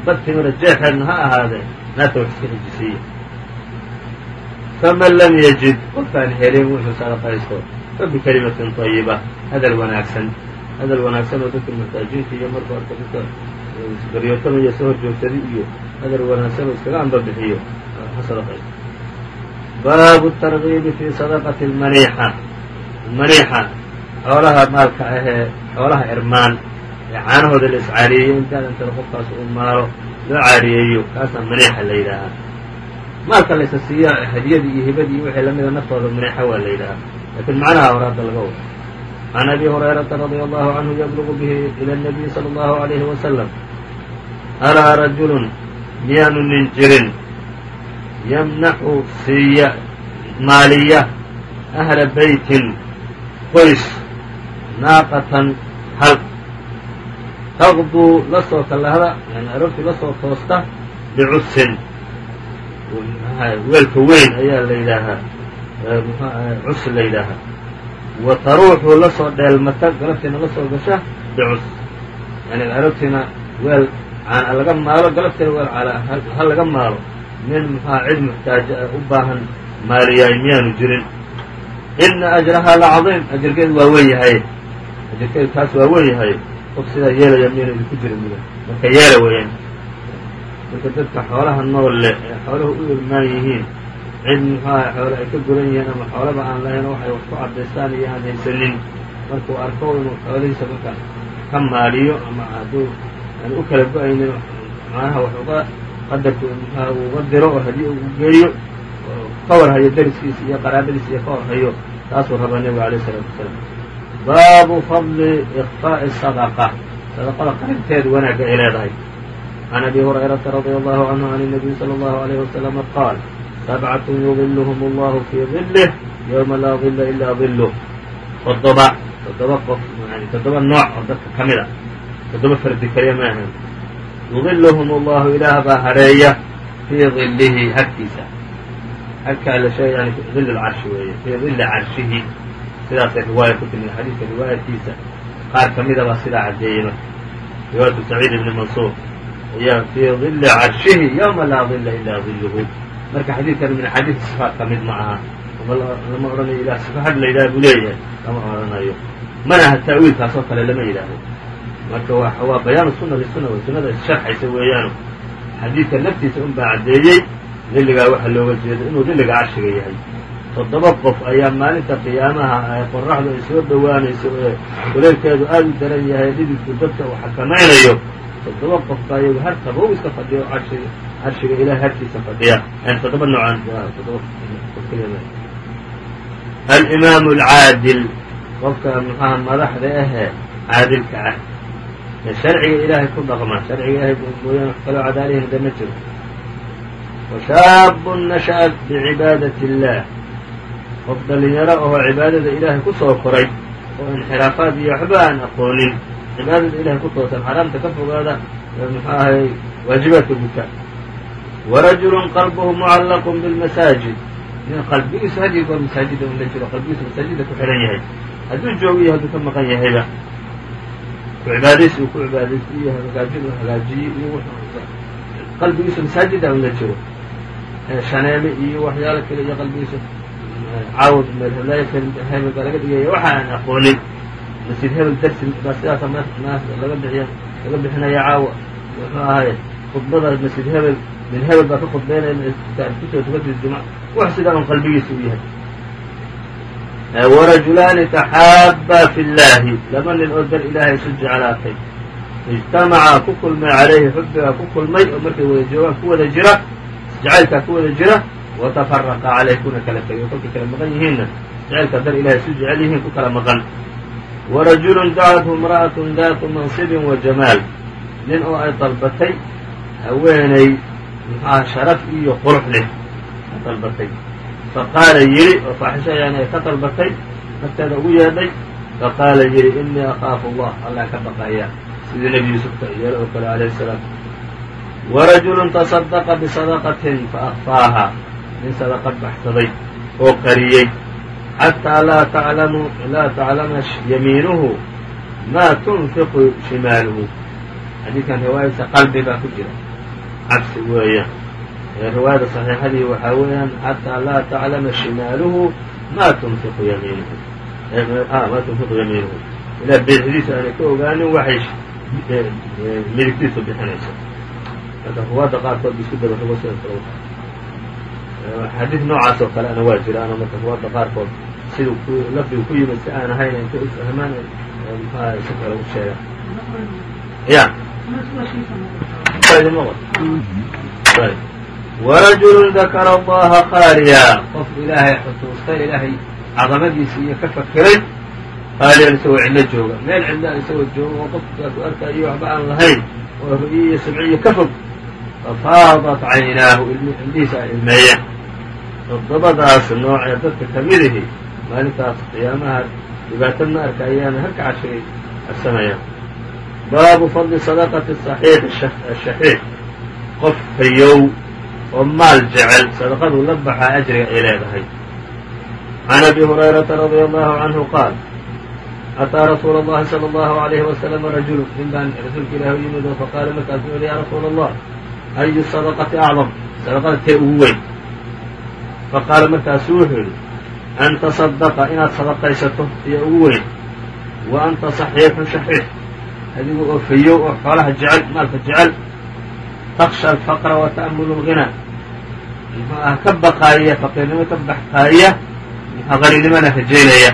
xabad timira jeexeedna ha ahaadee naarta wax iska xijisiiya faman lam yajid qofkaan helin wuxuu sadaqaysto fa bikelimatin hadal wanaagsan hadal wanaagsan oo dadka muxtaajiinta iyo marka horta dadka isbaryootamaya soo hor joogtadi iyo hadal wanaagsan oo iskaga anbabixiyo ha sadaqaysto baabu targiibi fi sadaqati lmaniixa maniixa xoolaha maalka ahee xoolaha irmaan caanahooda la iscaariyeeyo intaad intana qofkaas uu maalo loo caariyeeyo kaasaa maniixa la yidhaahaa maalka laysa siiya hadiyadii iyo hibadii iyo lamida naftooda maniixa waa la yidhahaa laakiin macnaha hore hadda laga wado. Can abi hurayrata radia allahu canhu yablugu bihi ila اnabiyi salى allahu alayhi wasalam alaa rajulun miyaanu nin jirin yamnaxu siiya maaliya ahla beytin qoys naaqatan hal taqduu la soo kallahda yani aroortii la soo toosta bicusin weelka weyn ayaa la yidhaahaa. Cus la yidhaahaa. Wa taruuxu la soo dheelmata galabtiina la soo gasha bicus yani aroortiina weel caana laga maalo galabtiina weel ha laga maalo nin muxaa cid muxtaaja u baahan maaliyaay miyaanu jirin. Ina ajrahaa lacadiim ajarkeedu waa wen yahay. Ajarkeedu kaas waa wen yahay qof sidaa yeelaya miyana idinku jirin mida marka yeela weeyaan. Marka dadka xoolaha nool leh ee xooluhu u irmaan yihiin cid muxuaha xoole ay ka guran yihiin ama xoolaba aan lahayn waxay wax ku cadaystaan iyo aan haysanin markuu arko inuu xoolihiisa marka ka maaliyo ama hadduu aan u kala go'aynin macnaha wax uga qadarku muxuaha uu uga diro oo hadiye uu geeyo oo ka war hayo dariskiisa iyo qaraabadiisa iyo ka war hayo taasuu rabaa nebiga alayh isalaatu wasalaam baabu fadli ikfaa'i sadaqa sadaqada qarinteedu wanaagga ay leedahay can abi hurayrata radia allahu canhu can الnabiy salى allahu alayh wasalama qaal sabcat yudilhm allahu fii dilih ywma laa dila ilaa diluh toddoba toddoba qof yani toddoba nooc oo dadka ka mid a toddoba fardi kaliya ma ahan yudilhm allahu ilaah baa hareeya fii dilihi harkiisa harkaa la sheegay yani dil lcarshi weeye fii dili carshihi sidaasay riwaaya ku timid xadiidka riwaayadkiisa. Qaar ka mida baa sidaa caddeeyey marka. Riwaayatu saciid ibni mansuur. Ayaa fii dili carshihi ywma laa dila ilaa diluhu marka xadiidkan min axaadiid sifaat ka mid ma aha. Lama odhanayo ilah sifa hadh la yidhaha buu leeyahay. Lama odhanayo mana aha ta'wiilkaas kale lama yidhaahdo. Marka waa bayaanu suna lisuna way sunada issharxaysa weeyaano xadiidka naftiisa un baa caddeeyey dilligaa waxaa looga jeedo inuu dilliga carshiga yahay toddoba qof ayaa maalinta qiyaamaha ee qoraxdu ay soo dhowaanayso ee kuleylkeedu aada u daran yahay dhididku dadka uu xakamaynayo toddoba qof baa iyagu har qabow iska fadhiya. Oo carshiga carshiga ilahay harkiisa fadhiya toddoba noocaan alimaamu alcaadil qofka muxaha madaxda ahee caadilka ah? Ee sharciga ilaahay ku dhaqma sharciga ilahay mooyaan wax cadaalihin de ma jiro. Washaabun nasha'a bicibaadati اllah qof dhalinyaro ahoo cibaadada ilaahay ku koray oo inxiraafaad iyo waxba aan aqoonin. Cibaadada ilahay ku toosan xaraamta ka fogaada muxuu ahay waajibaadka guta warajulun qalbuhu mucallaqun bilmasaajid nin qalbigiisu had iyo goor masaajida un la jiro qalbigiisu masaajida ku xidhan yahay. Hadduu joogo hadduu ka maqan yahayba ku cibaadaysi uu ku cibaadaysto iyo hagaajin uu hagaajiyey iyo qalbigiisu masaajida un la jiro. Shaneeme iyo waxyaalo kale iyo qalbigiisu caawd meelheblaaya hebel baa laga dhigaya waxa aan aqoonin masjid hebel darsi baa sidaasa maas laga bixiya laga bixinaya caawa muxuu ahay khudbada masjid hebel min hebel baa ka khudbeynaya ku soo tukatid jumca wax sidaa un qalbigiisa u yahay warajulaani taxaabaa fi llahi laba nin oo dar ilaahay isu jeclaatay ijtamacaa ku kulmay calayhi xubbigaa ku kulmay oo markay wada joogaan ku wada jira jacaylkaa ku wada jira watafaraqa calayh kuna kala tegay kolkay kala maqan yihiinna jacaylkaa dar ilahay isu jecel yihiin ku kala maqan warajulun dacathu imra'atun daatu mansibin wa jamaal nin oo ay dalbatay haweenay muxuaha sharaf iyo qurux leh ka dalbatay faqaala yidhi oo faaxisho yani ay ka dalbatay nafteeda ugu yeedhay faqaala yidhi inii akhaafu allah allah ka baqaya sidii nebi yuusufka yeelo oo kale alayh salaam warajulun taصadaqa bisadaqatin faakfaaha nin sadaqad baxsaday oo qariyey. Xataa laa taclama yamiinuhu maa tunfiqu shimaaluhu xadiidkan riwaayadiisa qalbi ku jira. Cabsi weeyaan riwaayada صaxiixadii waxaa weeyaan xataa laa taclama shimaaluhu ma tunfiqu yamiinuhu ma tunfiqu yamiinuhu ilaa bidixdiisu aanay ka ogaanin waxay midigtiisu bixinayso. Marka ruwaadda qaarkood isku daba rugo sida xadiid noocaas oo kale ana waa jiraano marka ruwaadda qaarkood ku lafdigu ku yimid si aan ahayn intay u si kale u sheegaan ya warajulu dakara allaha qaaliya qof ilaahay xusuustay ilaahay cadamadiisa iyo ka fakiray qaaliyan isagoo cidlo jooga. Meel cidlaan isagoo jooga oo qofkaa ku arkaayo waxba aan lahayn oo ru'yo iyo samciyo ka fog fafaadat caynaahu indhihiisa ay toddobadaas nooc ee dadka ka midihi maalintaas qiyaamaha dhibaato ma arkayaana halka cashigay arsanayaan baabu fadli sadaqati saxiix ashaxiix qof fayow oo maal jecel sadaqaduu la baxaa ajriga ay leedahay. Can abi hurayrata radia allahu canhu qaal ataa rasuula اllahi salى allahu alayhi wasalama rajulu nin baan rasuulka ilahi u yimid oo faqaala markaasuu yihi ya rasuula allah ayu sadaqati acdam? Sadaqada tee ugu weyn faqaala markaasuu wuxuu yidhi an tasaddaqa inaad sadaqaysato iyo ugu weyn. Wa anta saxiixun shaxiix adigu oo fayow oo xoolaha jecel maalka jecel. Taksha alfaqra wa ta'mulu alghinaa muxuu ka baqaaya faqiirnimo ka baxkaaya muxuu qaninimana rajaynaya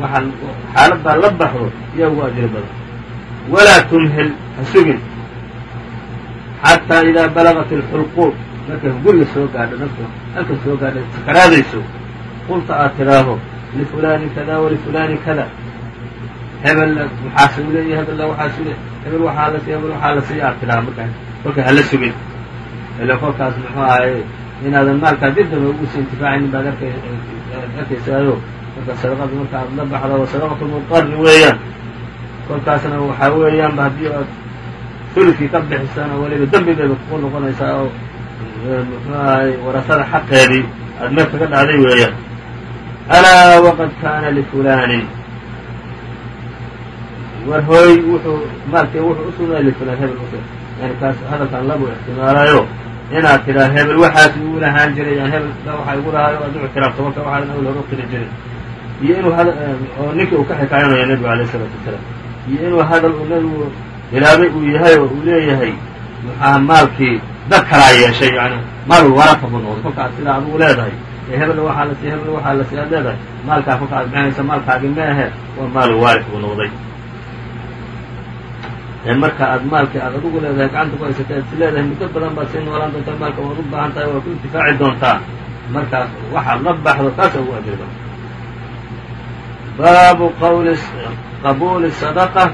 waxaan xaaladdaa la baxdo yaa ugu ajri badan. Walaa tumhil ha sugin. Xataa idaa balagati alxulquud markay guriga soo gaadho naftu halka soo gaadha sakaraadayso qulta aad tidhaaho lifulaani kada walifulaani kada. Hebel waxaas u leeya hebella waxaas u le hebel waxaa la siiy hebel waxaa la siiya aad tidhaha markaa kolka hala sugin. Ila kolkaas muxuu ahaye inaadan maalkaa dib damba ugusi intifaacaynin baad arkaysaayo marka sadaqada marka aad la baxdo wa sadaqatu muqarni weeyaan. Kolkaasna waxaa weeyaanba haddii aad sulukii ka bixisaan oo weliba dembi bayba ku noqonaysaa oo muxuu ahay warasada xaqeedii aad meel kaga dhacday weeyaan. Alaa waqad kaana lifulanin war hooy wuxuu maalkii wuxuu usugnaaday lifulaan hebel yani kaas hadalkan labu ixtimaalayo inaad tidhaa hebel waxaas igu lahaan jiray yan hebel waxa igu lahaayo ad u ictiraafto marka waxaadan awel hore u jiray. Iyo inuu oo ninkii uu ka xikaayanayo nebigu alayh isalaatu wasalaam iyo inuu hadal uu nebigu bilaabay uu yahay oo uu leeyahay muxaa maalkii dad kalaa yeeshay yani maalul warata buu noqday kolka sidaa adugu leedahay. Hebel waxaa la siiy hebel waxaa la siiy aad leedahay. Maalkaa kolka aad bixinaysa maalkaagi ma ahe waa maalul waaris buu noqday. Marka aad maalkii aad adugu leedahay gacanta ku haysatay aad is muddo badan baad sii noolaan doontaa maalka waad u baahan tahay waad ku intifaaci doontaa. Markaas waxaad la baxdo kaasa ugu ajriba baabu qawli qabuuli sadaqa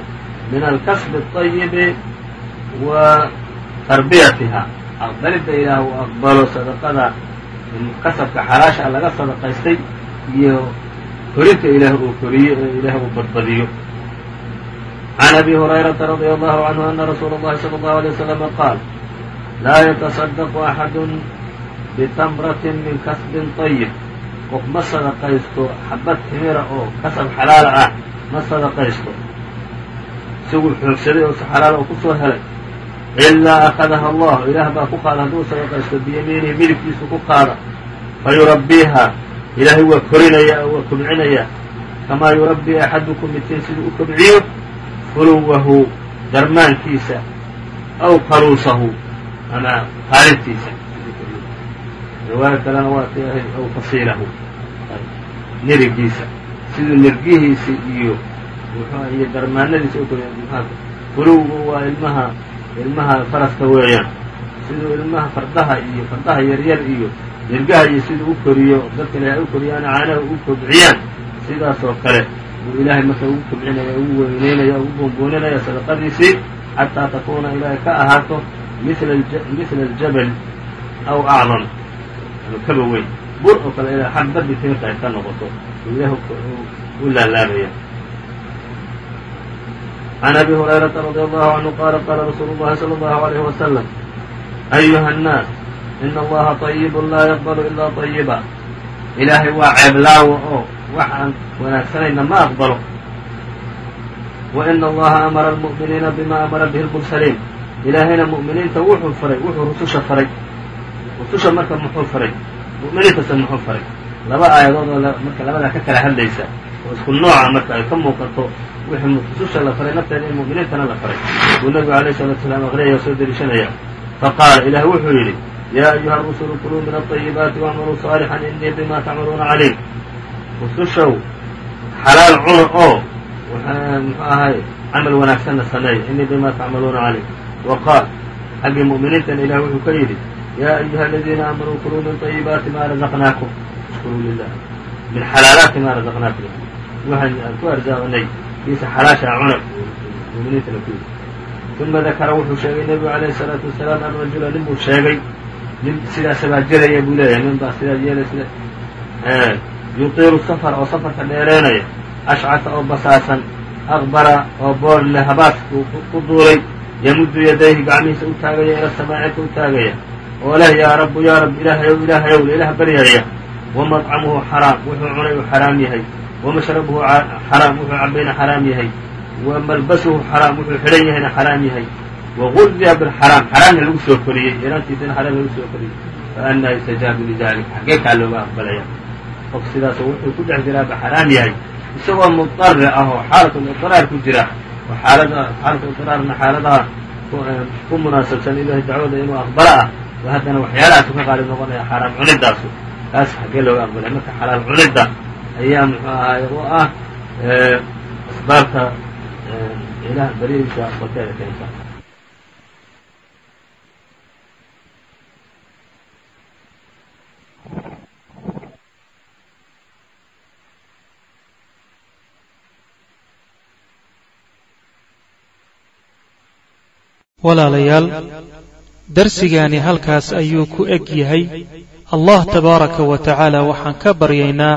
min alkasbi اطayibi wa tarbiyatiha aqbalidda ilaah uu aqbalo sadaqada kasabka xalaasha laga sadaqaystay iyo korinta ilaah uu koriyo ee ilaah uu badbadiyo عن أbي هريرة رضي الله عنه أن رsuuل الlhi صلى الله عليه وسلم qاaل laa yتصدق أحad بتمرة min kasب طيب qof ma sadaqaysto xabad timira oo kasab xalaal ah ma sadaqaysto isaguu xoogsaday oo si xalaal oo kusoo helay ilaa akadaha allah ilaah baa ku qaada hadduu sadaqaysto biyamiinihi midigtiisu ku qaada fa yurabbiiha ilaahay waa korinaya waa kobcinaya kamaa yurabbii axadukum midkiin siduu u kobciyo fuluwahu darmaankiisa aw kaluusahu ama qaalintiisa riwaayo kalena waa ti aw fasiilahu nirigiisa siduu nirgihiisa iyo iyo darmaanadiisa u kobciy fuluwu waa ilmaha ilmaha faraska weeyaan. Siduu ilmaha fardaha iyo fardaha yaryar iyo nergaha iyo siduu u koriyo dadka ilahay u koriyaan caanaha u kobciyaan sidaas oo kale. Buu ilaahay marka ugu kobcinaya ugu weyneynaya ugu boonbooninaya sadaqadiisii xataa takuuna ilaahay ka ahaato mila aljabal aw acdam kaba weyn. Bur oo kale ilaa xabadii timirta ay ka noqoto. Ilaah u laalaabaya عن أbي هريرة رضي الله عنه qال qاla رsuuل الlhi صلى الله عليه وسلم أيهa الناas إن اllaha طيب laa yqبل إلا طيبا ilaahay waa ceeblaawo oo wax aan wanaagsanayna ma aqbalo وإن اllaha أmara الmuؤminiina bima amara bه الmرسليin ilaahayna muؤminiinta wuxuu faray wuxuu rususha faray rususha marka muxuu faray mu'miniintase muxuu faray laba aayadood oo marka labadaa ka kala hadlaysa oo isku nooca marka ay ka muuqato wixii muqdisho la faray nafteeda in mu'miniintana la faray buu nabigu alayh salatu salaam aqriyaya oo soo deliishanaya faqaala ilaah wuxuu yidhi yaa ayuha rusulu kuluu min aayibaati wacmaluu saalixan inii bima tacmaluuna caliim rusushow xalaal cuna oo mxuu ahay camal wanaagsanna sameeya inii bima tacmaluuna caliim wa xaggii mu'miniintana ilah wuxuu ka yidhi yaa ayuha aladiina aamanuu kuluu min ayibaati maa razaqnaakum shkuruu lilah min xalaalaati maa razaqnaakum waxaan ku arsaaqnay kiisa xalaashaa cuna muminiintana ku yidhi uma dakara wuxuu sheegay nebigu calayhi salaatu wasalaam an rajula nin buu sheegay nin sidaasabaa jiraya buu leeyahay nin baa sidaa yeelaysle yutiilu safar oo safarka dheereenaya ashcasa oo basaasan aqbara oo boor leh habaaskuu ku duulay yamuddu yadayhi gacmihiisa u taagaya ila samaa cirka u taagaya oo leh yaa rabbu yaa rabbi ilaahayow ilaahayow la ilaah baryaaya wa madcamuhu cunay uu xaraam yahay wamashrabuhu xaraam wuxuu cabayna xaraam yahay wamalbasuhu xaraam wuxuu xidhan yahayna xaraam yahay wagudiya bilxaraam xaraamna lagu soo koriyey yaraantiisana xaraam lagu soo koriyey faanaa yustajaabu lidalik xaggee kaa looga aqbalaya qof sidaas wuxuu ku dhex jiraaba xaraam yahay isagoo mudari ah oo xaalatul idraar ku jira oo xaalada xaalatul idraarna xaaladaha ku munaasabsan ilahay dacwada inuu aqbalo ah haddana waxyaalahaasuu ka qaalib noqonaya xaaraam cunidaasu taas xaggee looga aqbalay marka xalaal cunidda ayaa muxuu ahaay u ah asbaabta ilaah baryadiisa aqbalkeeda keenta walaalayaal darsigaani halkaas ayuu ku eg yahay. Allah tabaaraka wa tacaala waxaan ka baryaynaa